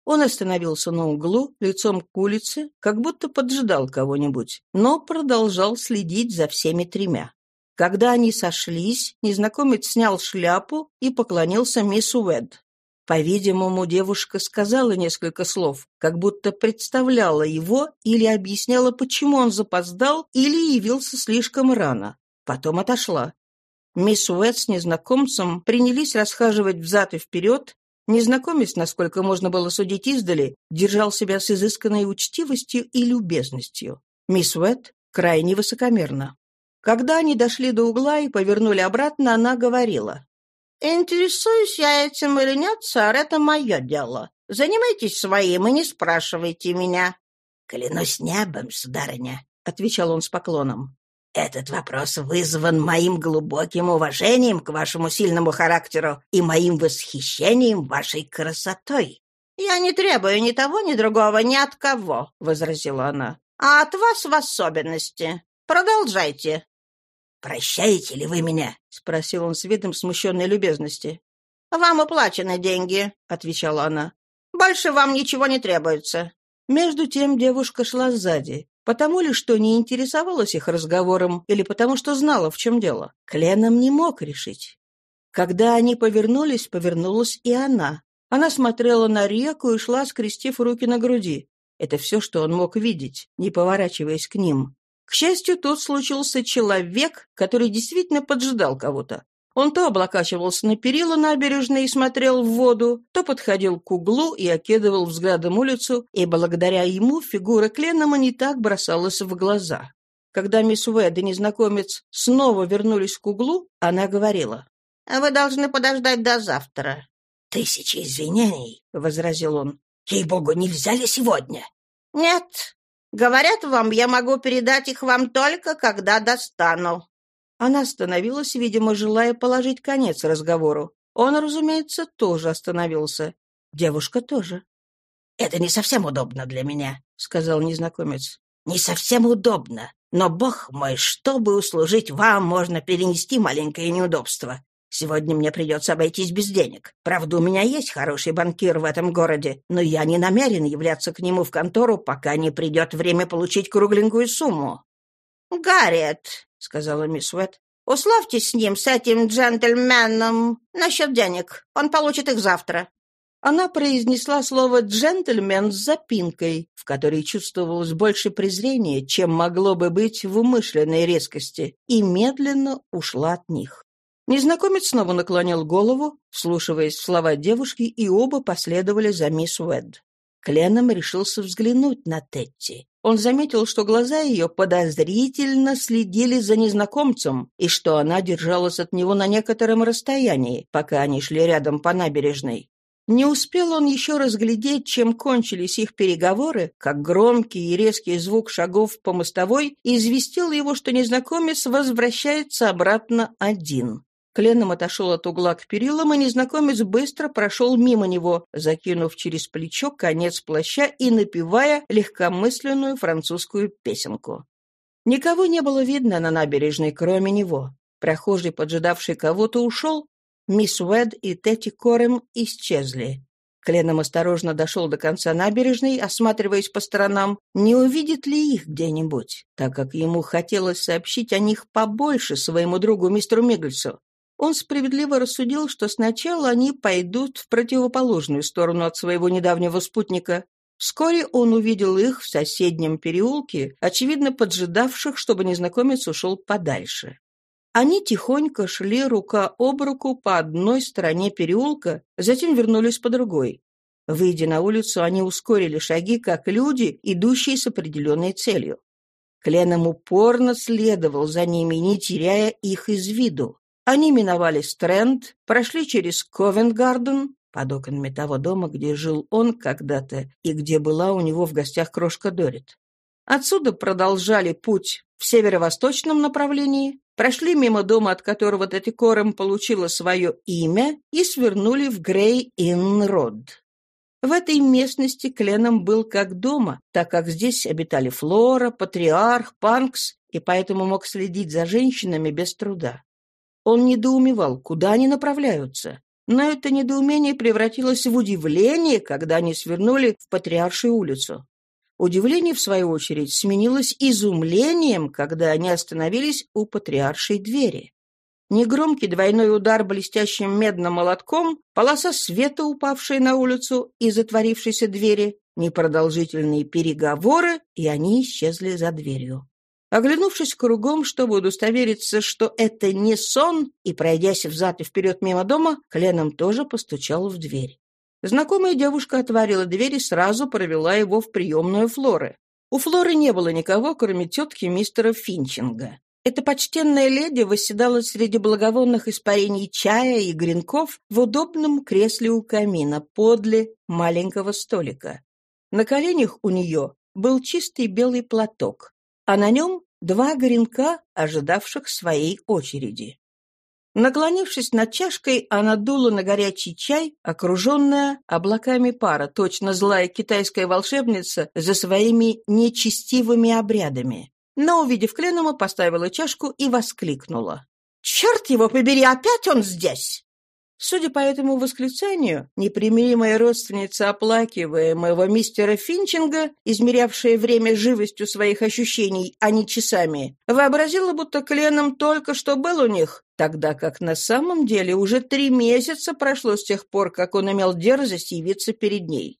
Он остановился на углу, лицом к улице, как будто поджидал кого-нибудь, но продолжал следить за всеми тремя. Когда они сошлись, незнакомец снял шляпу и поклонился мисс Уэд. По-видимому, девушка сказала несколько слов, как будто представляла его или объясняла, почему он запоздал или явился слишком рано. Потом отошла. Мисс Уэт с незнакомцем принялись расхаживать взад и вперед. Незнакомец, насколько можно было судить издали, держал себя с изысканной учтивостью и любезностью. Мисс Уэт крайне высокомерна. Когда они дошли до угла и повернули обратно, она говорила. «Интересуюсь я этим или нет, сэр, это мое дело. Занимайтесь своим и не спрашивайте меня». «Клянусь небом, сударыня», — отвечал он с поклоном. «Этот вопрос вызван моим глубоким уважением к вашему сильному характеру и моим восхищением вашей красотой». «Я не требую ни того, ни другого, ни от кого», — возразила она. «А от вас в особенности. Продолжайте». «Прощаете ли вы меня?» — спросил он с видом смущенной любезности. «Вам уплачены деньги», — отвечала она. «Больше вам ничего не требуется». Между тем девушка шла сзади. Потому ли, что не интересовалась их разговором, или потому что знала, в чем дело. Кленом не мог решить. Когда они повернулись, повернулась и она. Она смотрела на реку и шла, скрестив руки на груди. Это все, что он мог видеть, не поворачиваясь к ним. К счастью, тут случился человек, который действительно поджидал кого-то. Он то облокачивался на перила набережной и смотрел в воду, то подходил к углу и окидывал взглядом улицу, и благодаря ему фигура Кленома не так бросалась в глаза. Когда мисс Уэд и незнакомец снова вернулись к углу, она говорила. «Вы должны подождать до завтра». «Тысячи извинений», — возразил он. «Ей-богу, нельзя ли сегодня?» «Нет, Говорят вам, я могу передать их вам только, когда достану». Она остановилась, видимо, желая положить конец разговору. Он, разумеется, тоже остановился. Девушка тоже. «Это не совсем удобно для меня», — сказал незнакомец. «Не совсем удобно. Но, бог мой, чтобы услужить вам, можно перенести маленькое неудобство. Сегодня мне придется обойтись без денег. Правда, у меня есть хороший банкир в этом городе, но я не намерен являться к нему в контору, пока не придет время получить кругленькую сумму». «Гарриет», — сказала мисс Уэт, — «условьтесь с ним, с этим джентльменом, насчет денег. Он получит их завтра». Она произнесла слово «джентльмен» с запинкой, в которой чувствовалось больше презрения, чем могло бы быть в умышленной резкости, и медленно ушла от них. Незнакомец снова наклонил голову, вслушиваясь слова девушки, и оба последовали за мисс Уэд. Кленом решился взглянуть на Тетти. Он заметил, что глаза ее подозрительно следили за незнакомцем, и что она держалась от него на некотором расстоянии, пока они шли рядом по набережной. Не успел он еще разглядеть, чем кончились их переговоры, как громкий и резкий звук шагов по мостовой известил его, что незнакомец возвращается обратно один. Кленом отошел от угла к перилам, и незнакомец быстро прошел мимо него, закинув через плечо конец плаща и напевая легкомысленную французскую песенку. Никого не было видно на набережной, кроме него. Прохожий, поджидавший кого-то, ушел. Мисс Уэд и Тетти Корем исчезли. Кленом осторожно дошел до конца набережной, осматриваясь по сторонам, не увидит ли их где-нибудь, так как ему хотелось сообщить о них побольше своему другу мистеру Мигельсу. Он справедливо рассудил, что сначала они пойдут в противоположную сторону от своего недавнего спутника. Вскоре он увидел их в соседнем переулке, очевидно поджидавших, чтобы незнакомец ушел подальше. Они тихонько шли рука об руку по одной стороне переулка, затем вернулись по другой. Выйдя на улицу, они ускорили шаги, как люди, идущие с определенной целью. Кленом упорно следовал за ними, не теряя их из виду. Они миновали Стрэнд, прошли через Ковенгарден, под окнами того дома, где жил он когда-то и где была у него в гостях крошка Дорит. Отсюда продолжали путь в северо-восточном направлении, прошли мимо дома, от которого Татикором получила свое имя, и свернули в Грей-Ин-Род. В этой местности Кленом был как дома, так как здесь обитали Флора, Патриарх, Панкс, и поэтому мог следить за женщинами без труда. Он недоумевал, куда они направляются. Но это недоумение превратилось в удивление, когда они свернули в Патриаршую улицу. Удивление, в свою очередь, сменилось изумлением, когда они остановились у Патриаршей двери. Негромкий двойной удар блестящим медным молотком, полоса света, упавшая на улицу и затворившейся двери, непродолжительные переговоры, и они исчезли за дверью. Оглянувшись кругом, чтобы удостовериться, что это не сон, и пройдясь взад и вперед мимо дома, Кленом тоже постучал в дверь. Знакомая девушка отворила дверь и сразу провела его в приемную Флоры. У Флоры не было никого, кроме тетки мистера Финчинга. Эта почтенная леди восседала среди благовонных испарений чая и гренков в удобном кресле у камина подле маленького столика. На коленях у нее был чистый белый платок, а на нем два гренка, ожидавших своей очереди. Наклонившись над чашкой, она дула на горячий чай, окруженная облаками пара, точно злая китайская волшебница за своими нечестивыми обрядами но, увидев Кленома, поставила чашку и воскликнула. «Черт его побери, опять он здесь!» Судя по этому восклицанию, непримиримая родственница оплакиваемого мистера Финчинга, измерявшая время живостью своих ощущений, а не часами, вообразила, будто Кленом только что был у них, тогда как на самом деле уже три месяца прошло с тех пор, как он имел дерзость явиться перед ней.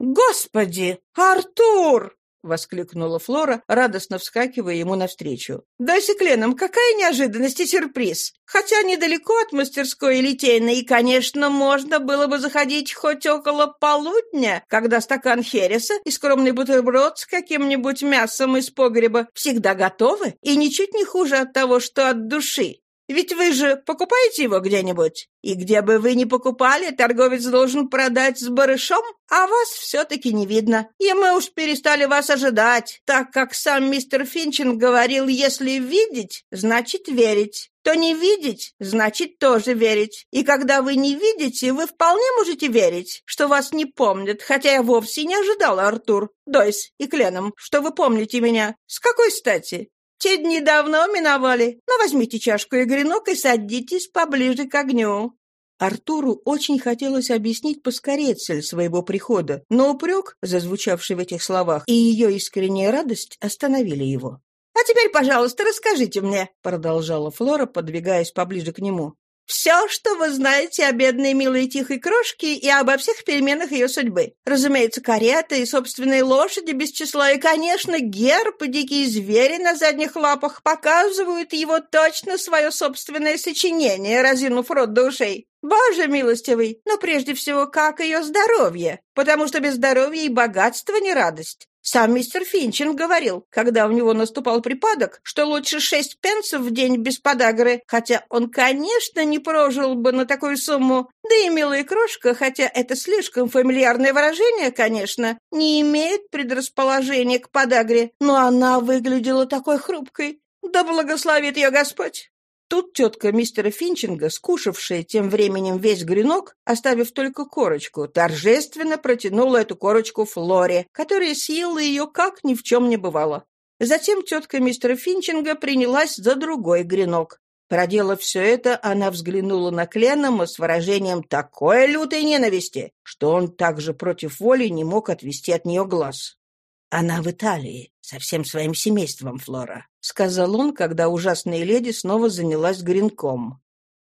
«Господи! Артур!» — воскликнула Флора, радостно вскакивая ему навстречу. «Да, Секленом, какая неожиданность и сюрприз! Хотя недалеко от мастерской Литейной, и, конечно, можно было бы заходить хоть около полудня, когда стакан хереса и скромный бутерброд с каким-нибудь мясом из погреба всегда готовы и ничуть не хуже от того, что от души. Ведь вы же покупаете его где-нибудь? И где бы вы ни покупали, торговец должен продать с барышом, а вас все-таки не видно. И мы уж перестали вас ожидать, так как сам мистер Финчин говорил, если видеть, значит верить. То не видеть, значит тоже верить. И когда вы не видите, вы вполне можете верить, что вас не помнят, хотя я вовсе не ожидала, Артур, Дойс и Кленом, что вы помните меня. С какой стати? Те дни давно миновали. Но ну, возьмите чашку и гренок и садитесь поближе к огню». Артуру очень хотелось объяснить поскорее цель своего прихода, но упрек, зазвучавший в этих словах, и ее искренняя радость остановили его. «А теперь, пожалуйста, расскажите мне», — продолжала Флора, подвигаясь поближе к нему. Все, что вы знаете о бедной милой тихой крошке и обо всех переменах ее судьбы. Разумеется, карета и собственные лошади без числа, и, конечно, герб и дикие звери на задних лапах показывают его точно свое собственное сочинение, разинув рот до ушей. Боже милостивый, но прежде всего, как ее здоровье? Потому что без здоровья и богатства не радость. Сам мистер Финчин говорил, когда у него наступал припадок, что лучше шесть пенсов в день без подагры, хотя он, конечно, не прожил бы на такую сумму. Да и милая крошка, хотя это слишком фамильярное выражение, конечно, не имеет предрасположения к подагре, но она выглядела такой хрупкой. Да благословит ее Господь. Тут тетка мистера Финчинга, скушавшая тем временем весь гренок, оставив только корочку, торжественно протянула эту корочку Флоре, которая съела ее как ни в чем не бывало. Затем тетка мистера Финчинга принялась за другой гренок. Проделав все это, она взглянула на Кленома с выражением такой лютой ненависти, что он также против воли не мог отвести от нее глаз. «Она в Италии, со всем своим семейством, Флора», — сказал он, когда ужасная леди снова занялась гренком.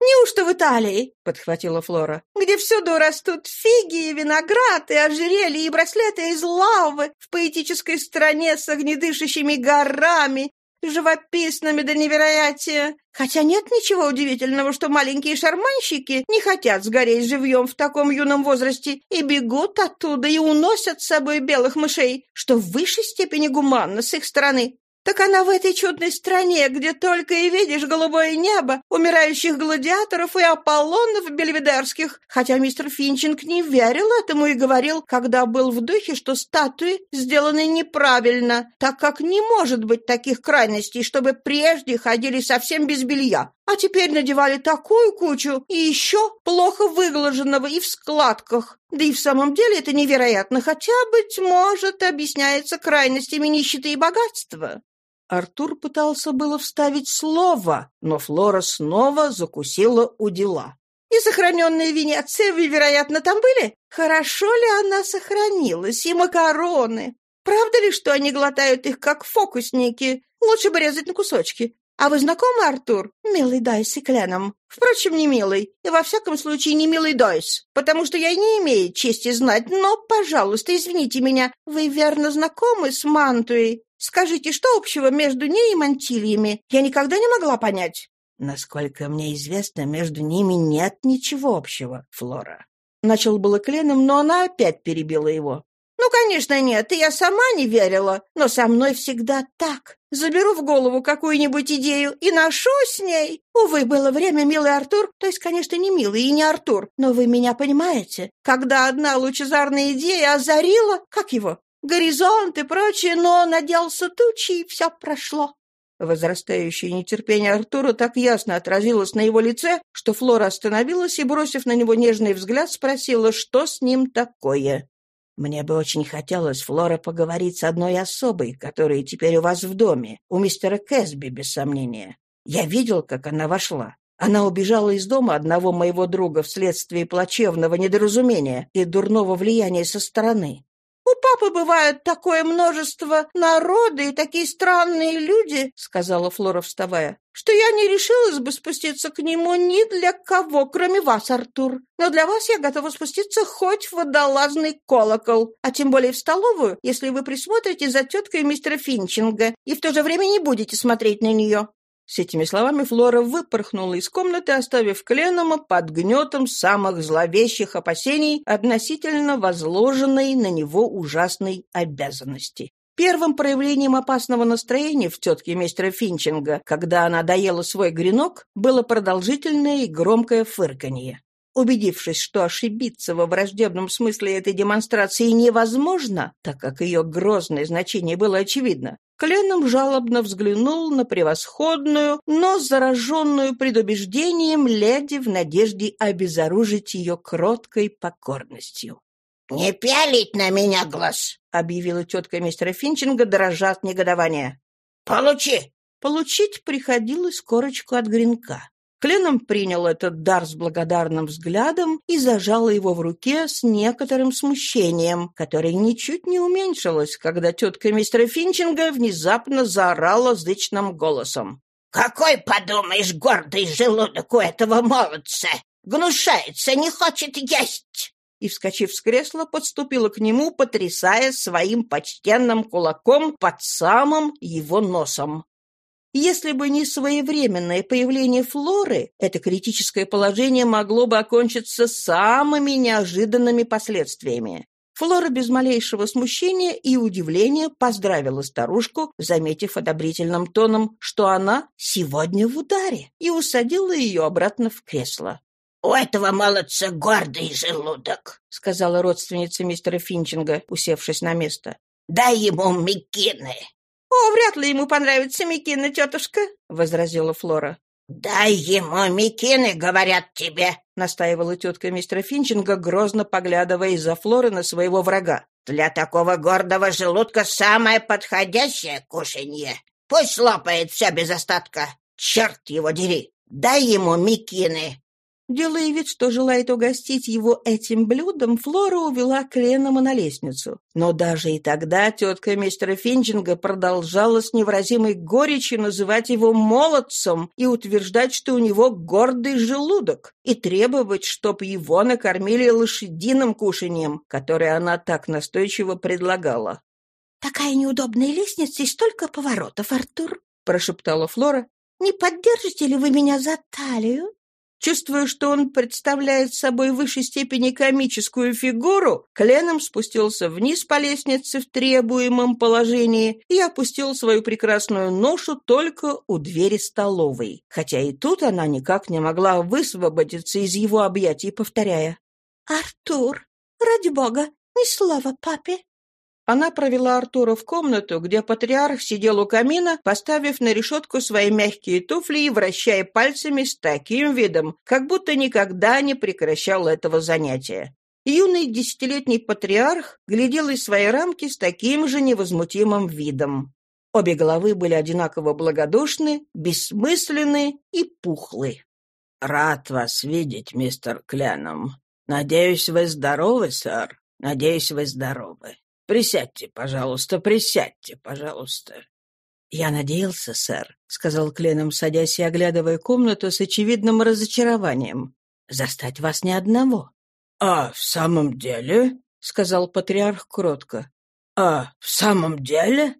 «Неужто в Италии?» — подхватила Флора. «Где всюду растут фиги и виноград, и ожерелья, и браслеты из лавы, в поэтической стране с огнедышащими горами, живописными до невероятия. Хотя нет ничего удивительного, что маленькие шарманщики не хотят сгореть живьем в таком юном возрасте и бегут оттуда и уносят с собой белых мышей, что в высшей степени гуманно с их стороны. Так она в этой чудной стране, где только и видишь голубое небо, умирающих гладиаторов и Аполлонов бельведерских. Хотя мистер Финчинг не верил этому и говорил, когда был в духе, что статуи сделаны неправильно, так как не может быть таких крайностей, чтобы прежде ходили совсем без белья, а теперь надевали такую кучу и еще плохо выглаженного и в складках. Да и в самом деле это невероятно, хотя, быть может, объясняется крайностями нищеты и богатства. Артур пытался было вставить слово, но Флора снова закусила удила. «И сохраненная Венеция, вы, вероятно, там были? Хорошо ли она сохранилась? И макароны? Правда ли, что они глотают их, как фокусники? Лучше бы резать на кусочки. А вы знакомы, Артур? Милый Дойс и Кленнэм. Впрочем, не милый. И во всяком случае не милый Дайс. Потому что я не имею чести знать. Но, пожалуйста, извините меня. Вы верно знакомы с Мантуей? Скажите, что общего между ней и мантильями? Я никогда не могла понять». «Насколько мне известно, между ними нет ничего общего, Флора». Начал было Кленом, но она опять перебила его. «Ну, конечно, нет, и я сама не верила, но со мной всегда так. Заберу в голову какую-нибудь идею и ношу с ней. Увы, было время, милый Артур, то есть, конечно, не милый и не Артур, но вы меня понимаете, когда одна лучезарная идея озарила, как его, горизонт и прочее, но наделся тучи, и все прошло. Возрастающее нетерпение Артура так ясно отразилось на его лице, что Флора остановилась и, бросив на него нежный взгляд, спросила, что с ним такое. «Мне бы очень хотелось, Флора, поговорить с одной особой, которая теперь у вас в доме, у мистера Кэсби, без сомнения. Я видел, как она вошла. Она убежала из дома одного моего друга вследствие плачевного недоразумения и дурного влияния со стороны. «У папы бывает такое множество народа и такие странные люди», — сказала Флора, вставая, «что я не решилась бы спуститься к нему ни для кого, кроме вас, Артур. Но для вас я готова спуститься хоть в водолазный колокол, а тем более в столовую, если вы присмотрите за теткой мистера Финчинга и в то же время не будете смотреть на нее. С этими словами Флора выпорхнула из комнаты, оставив Кленома под гнетом самых зловещих опасений относительно возложенной на него ужасной обязанности. Первым проявлением опасного настроения в тетке мистера Финчинга, когда она доела свой гренок, было продолжительное и громкое фырканье. Убедившись, что ошибиться во враждебном смысле этой демонстрации невозможно, так как ее грозное значение было очевидно, Кленом жалобно взглянул на превосходную, но зараженную предубеждением леди в надежде обезоружить ее кроткой покорностью. «Не пялить на меня глаз!» — объявила тетка мистера Финчинга, дрожа от негодования. «Получи!» Получить приходилось корочку от гренка. Кленом принял этот дар с благодарным взглядом и зажал его в руке с некоторым смущением, которое ничуть не уменьшилось, когда тетка мистера Финчинга внезапно заорала зычным голосом. «Какой, подумаешь, гордый желудок у этого молодца! Гнушается, не хочет есть!» И, вскочив с кресла, подступила к нему, потрясая своим почтенным кулаком под самым его носом. Если бы не своевременное появление Флоры, это критическое положение могло бы окончиться самыми неожиданными последствиями. Флора без малейшего смущения и удивления поздравила старушку, заметив одобрительным тоном, что она сегодня в ударе, и усадила ее обратно в кресло. «У этого молодца гордый желудок», — сказала родственница мистера Финчинга, усевшись на место. «Дай ему мекины». «О, вряд ли ему понравится Микина, тетушка», — возразила Флора. «Дай ему Микины, говорят тебе», — настаивала тетка мистера Финчинга, грозно поглядывая из-за Флоры на своего врага. «Для такого гордого желудка самое подходящее кушанье. Пусть лопает все без остатка. Черт его дери! Дай ему Микины!» Делая вид, что желает угостить его этим блюдом, Флора увела Кленома на лестницу. Но даже и тогда тетка мистера Финчинга продолжала с невыразимой горечью называть его молодцем и утверждать, что у него гордый желудок, и требовать, чтоб его накормили лошадиным кушанием, которое она так настойчиво предлагала. «Такая неудобная лестница и столько поворотов, Артур», — прошептала Флора. «Не поддержите ли вы меня за талию?» Чувствуя, что он представляет собой в высшей степени комическую фигуру, Кленом спустился вниз по лестнице в требуемом положении и опустил свою прекрасную ношу только у двери столовой, хотя и тут она никак не могла высвободиться из его объятий, повторяя «Артур, ради бога, не слава папе!» Она провела Артура в комнату, где патриарх сидел у камина, поставив на решетку свои мягкие туфли и вращая пальцами с таким видом, как будто никогда не прекращал этого занятия. Юный десятилетний патриарх глядел из своей рамки с таким же невозмутимым видом. Обе головы были одинаково благодушны, бессмысленны и пухлы. «Рад вас видеть, мистер Кляном. Надеюсь, вы здоровы, сэр. Надеюсь, вы здоровы. Присядьте, пожалуйста, присядьте, пожалуйста. «Я надеялся, сэр», — сказал Кленом, садясь и оглядывая комнату с очевидным разочарованием, — «застать вас ни одного». «А, в самом деле?» — сказал патриарх кротко. «А, в самом деле?»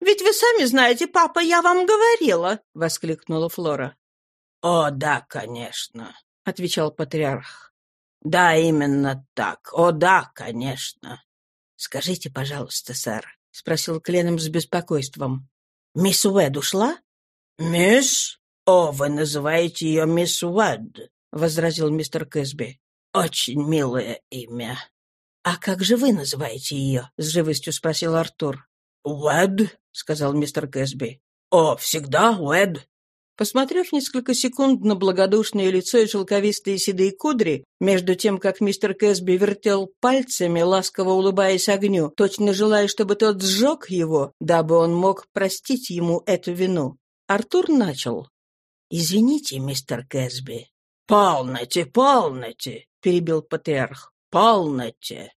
«Ведь вы сами знаете, папа, я вам говорила!» — воскликнула Флора. «О, да, конечно», — отвечал патриарх. «Да, именно так. О, да, конечно. «Скажите, пожалуйста, сэр», — спросил Кленом с беспокойством. «Мисс Уэд ушла?» «Мисс? О, вы называете ее мисс Уэд», — возразил мистер Кэсби. «Очень милое имя». «А как же вы называете ее?» — с живостью спросил Артур. «Уэд», — сказал мистер Кэсби. «О, всегда Уэд. Посмотрев несколько секунд на благодушное лицо и шелковистые седые кудри, между тем, как мистер Кэсби вертел пальцами, ласково улыбаясь огню, точно желая, чтобы тот сжег его, дабы он мог простить ему эту вину, Артур начал. «Извините, мистер Кэсби». «Полноте, полноте», — перебил патриарх. «Полноте».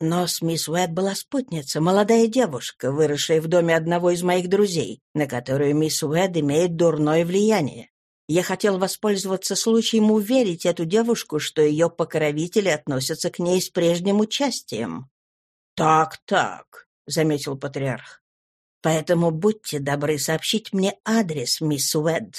Но мисс Уэд была спутница, молодая девушка, выросшая в доме одного из моих друзей, на которую мисс Уэд имеет дурное влияние. Я хотел воспользоваться случаем уверить эту девушку, что ее покровители относятся к ней с прежним участием. «Так, так», — заметил патриарх. «Поэтому будьте добры сообщить мне адрес, мисс Уэд».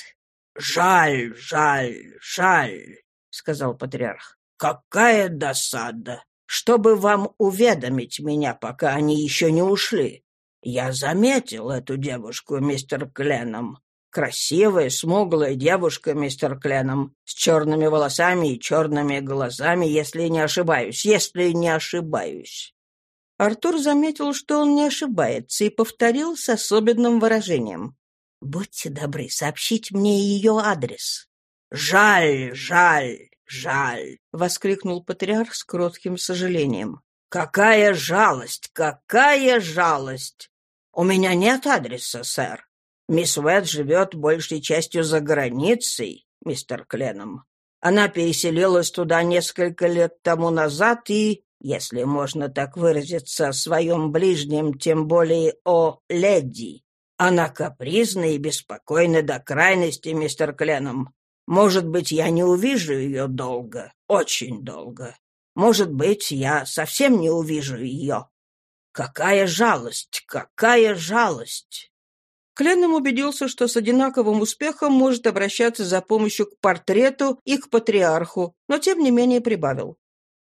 «Жаль, жаль, жаль», — сказал патриарх. «Какая досада! Чтобы вам уведомить меня, пока они еще не ушли. Я заметил эту девушку, мистер Кленом. Красивая, смуглая девушка, мистер Кленом, с черными волосами и черными глазами, если не ошибаюсь, если не ошибаюсь». Артур заметил, что он не ошибается, и повторил с особенным выражением. «Будьте добры, сообщить мне ее адрес». «Жаль, жаль, «Жаль!» — воскликнул патриарх с кротким сожалением. «Какая жалость! Какая жалость! У меня нет адреса, сэр. Мисс Уэд живет большей частью за границей, мистер Кленом. Она переселилась туда несколько лет тому назад и, если можно так выразиться, о своем ближнем, тем более о леди. Она капризна и беспокойна до крайности, мистер Кленом. Может быть, я не увижу ее долго, очень долго. Может быть, я совсем не увижу ее. Какая жалость, какая жалость!» Кленном убедился, что с одинаковым успехом может обращаться за помощью к портрету и к патриарху, но тем не менее прибавил.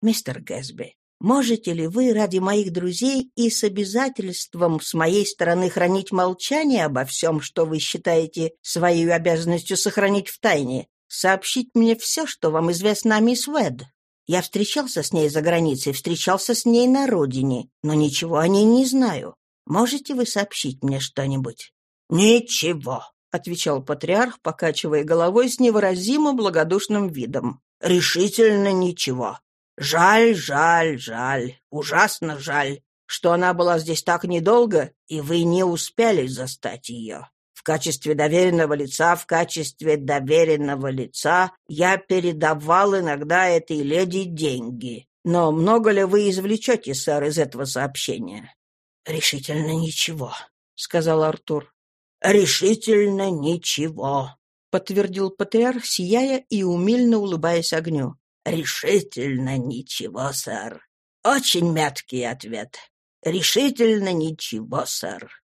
«Мистер Гэсби, можете ли вы ради моих друзей и с обязательством с моей стороны хранить молчание обо всем, что вы считаете своей обязанностью сохранить в тайне, сообщить мне все, что вам известно о мисс Уэд? Я встречался с ней за границей, встречался с ней на родине, но ничего о ней не знаю. Можете вы сообщить мне что-нибудь?» «Ничего», — отвечал патриарх, покачивая головой с невыразимо благодушным видом. «Решительно ничего. Жаль, жаль, жаль, ужасно жаль, что она была здесь так недолго, и вы не успели застать ее. В качестве доверенного лица, в качестве доверенного лица я передавал иногда этой леди деньги. Но много ли вы извлечете, сэр, из этого сообщения?» «Решительно ничего», — сказал Артур. «Решительно ничего», — подтвердил патриарх, сияя и умильно улыбаясь огню. «Решительно ничего, сэр. Очень мяткий ответ. Решительно ничего, сэр».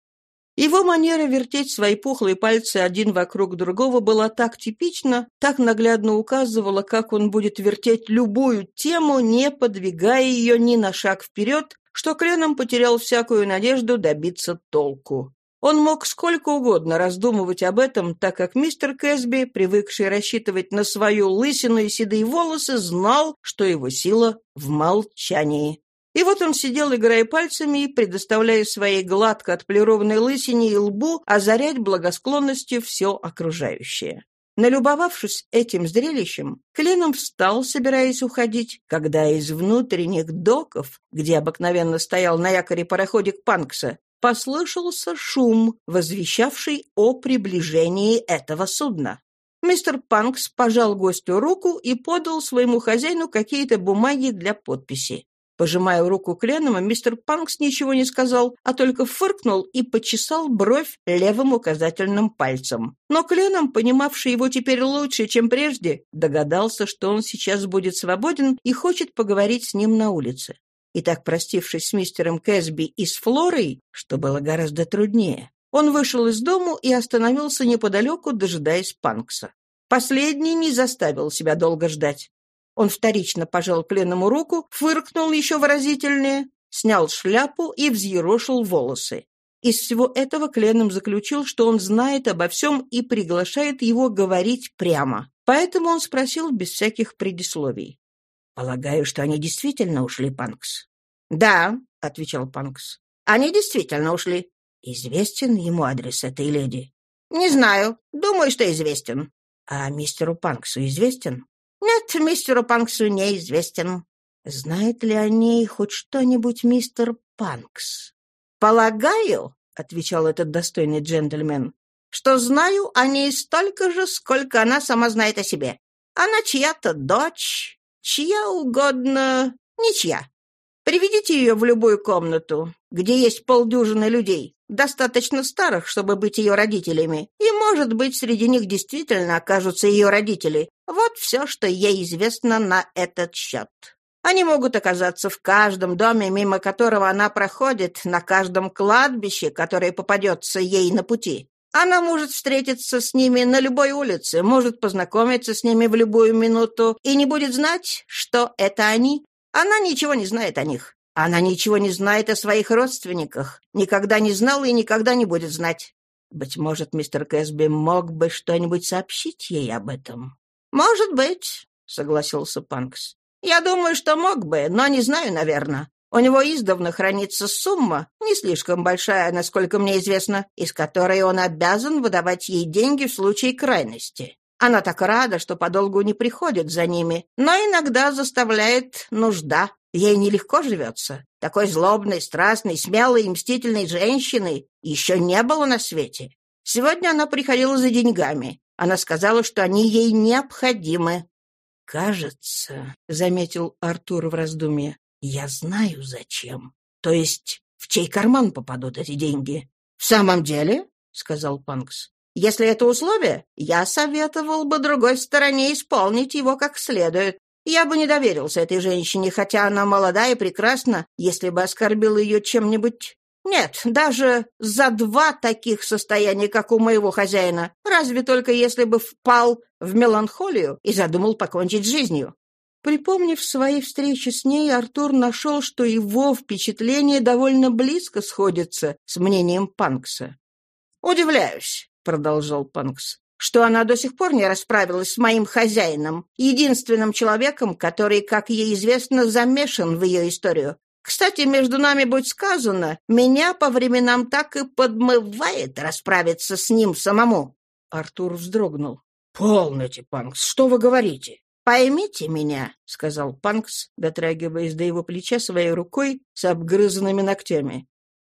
Его манера вертеть свои пухлые пальцы один вокруг другого была так типична, так наглядно указывала, как он будет вертеть любую тему, не подвигая ее ни на шаг вперед, что Кленом потерял всякую надежду добиться толку. Он мог сколько угодно раздумывать об этом, так как мистер Кэсби, привыкший рассчитывать на свою лысину и седые волосы, знал, что его сила в молчании. И вот он сидел, играя пальцами и предоставляя своей гладко отполированной лысине и лбу озарять благосклонностью все окружающее. Налюбовавшись этим зрелищем, Кленом встал, собираясь уходить, когда из внутренних доков, где обыкновенно стоял на якоре пароходик Панкса, послышался шум, возвещавший о приближении этого судна. Мистер Панкс пожал гостю руку и подал своему хозяину какие-то бумаги для подписи. Пожимая руку Кленома, мистер Панкс ничего не сказал, а только фыркнул и почесал бровь левым указательным пальцем. Но Кленом, понимавший его теперь лучше, чем прежде, догадался, что он сейчас будет свободен и хочет поговорить с ним на улице. И так, простившись с мистером Кэсби и с Флорой, что было гораздо труднее, он вышел из дому и остановился неподалеку, дожидаясь Панкса. Последний не заставил себя долго ждать. Он вторично пожал пленному руку, фыркнул еще выразительнее, снял шляпу и взъерошил волосы. Из всего этого Кленом заключил, что он знает обо всем и приглашает его говорить прямо. Поэтому он спросил без всяких предисловий. «Полагаю, что они действительно ушли, Панкс?» «Да», — отвечал Панкс. «Они действительно ушли». «Известен ему адрес этой леди?» «Не знаю. Думаю, что известен». «А мистеру Панксу известен?» «Нет, мистеру Панксу неизвестен». «Знает ли о ней хоть что-нибудь мистер Панкс?» «Полагаю», — отвечал этот достойный джентльмен, «что знаю о ней столько же, сколько она сама знает о себе. Она чья-то дочь, чья угодно, ничья. Приведите ее в любую комнату, где есть полдюжины людей, достаточно старых, чтобы быть ее родителями, и, может быть, среди них действительно окажутся ее родители. Вот все, что ей известно на этот счет. Они могут оказаться в каждом доме, мимо которого она проходит, на каждом кладбище, которое попадется ей на пути. Она может встретиться с ними на любой улице, может познакомиться с ними в любую минуту и не будет знать, что это они, она ничего не знает о них. Она ничего не знает о своих родственниках. Никогда не знала и никогда не будет знать. Быть может, мистер Кэсби мог бы что-нибудь сообщить ей об этом? «Может быть», — согласился Панкс. «Я думаю, что мог бы, но не знаю, наверное. У него издавна хранится сумма, не слишком большая, насколько мне известно, из которой он обязан выдавать ей деньги в случае крайности. Она так рада, что подолгу не приходит за ними, но иногда заставляет нужда. Ей нелегко живется. Такой злобной, страстной, смелой и мстительной женщины еще не было на свете. Сегодня она приходила за деньгами. Она сказала, что они ей необходимы. «Кажется», — заметил Артур в раздумье, — «я знаю, зачем. То есть в чей карман попадут эти деньги?» «В самом деле?» — сказал Панкс. Если это условие, я советовал бы другой стороне исполнить его как следует. Я бы не доверился этой женщине, хотя она молода и прекрасна, если бы оскорбил ее чем-нибудь. Нет, даже за два таких состояния, как у моего хозяина, разве только если бы впал в меланхолию и задумал покончить жизнью. Припомнив свои встречи с ней, Артур нашел, что его впечатление довольно близко сходится с мнением Панкса. «Удивляюсь продолжал Панкс, что она до сих пор не расправилась с моим хозяином, единственным человеком, который, как ей известно, замешан в ее историю. Кстати, между нами будь сказано, меня по временам так и подмывает расправиться с ним самому. Артур вздрогнул. «Полноте, Панкс, что вы говорите?» «Поймите меня», — сказал Панкс, дотрагиваясь до его плеча своей рукой с обгрызанными ногтями.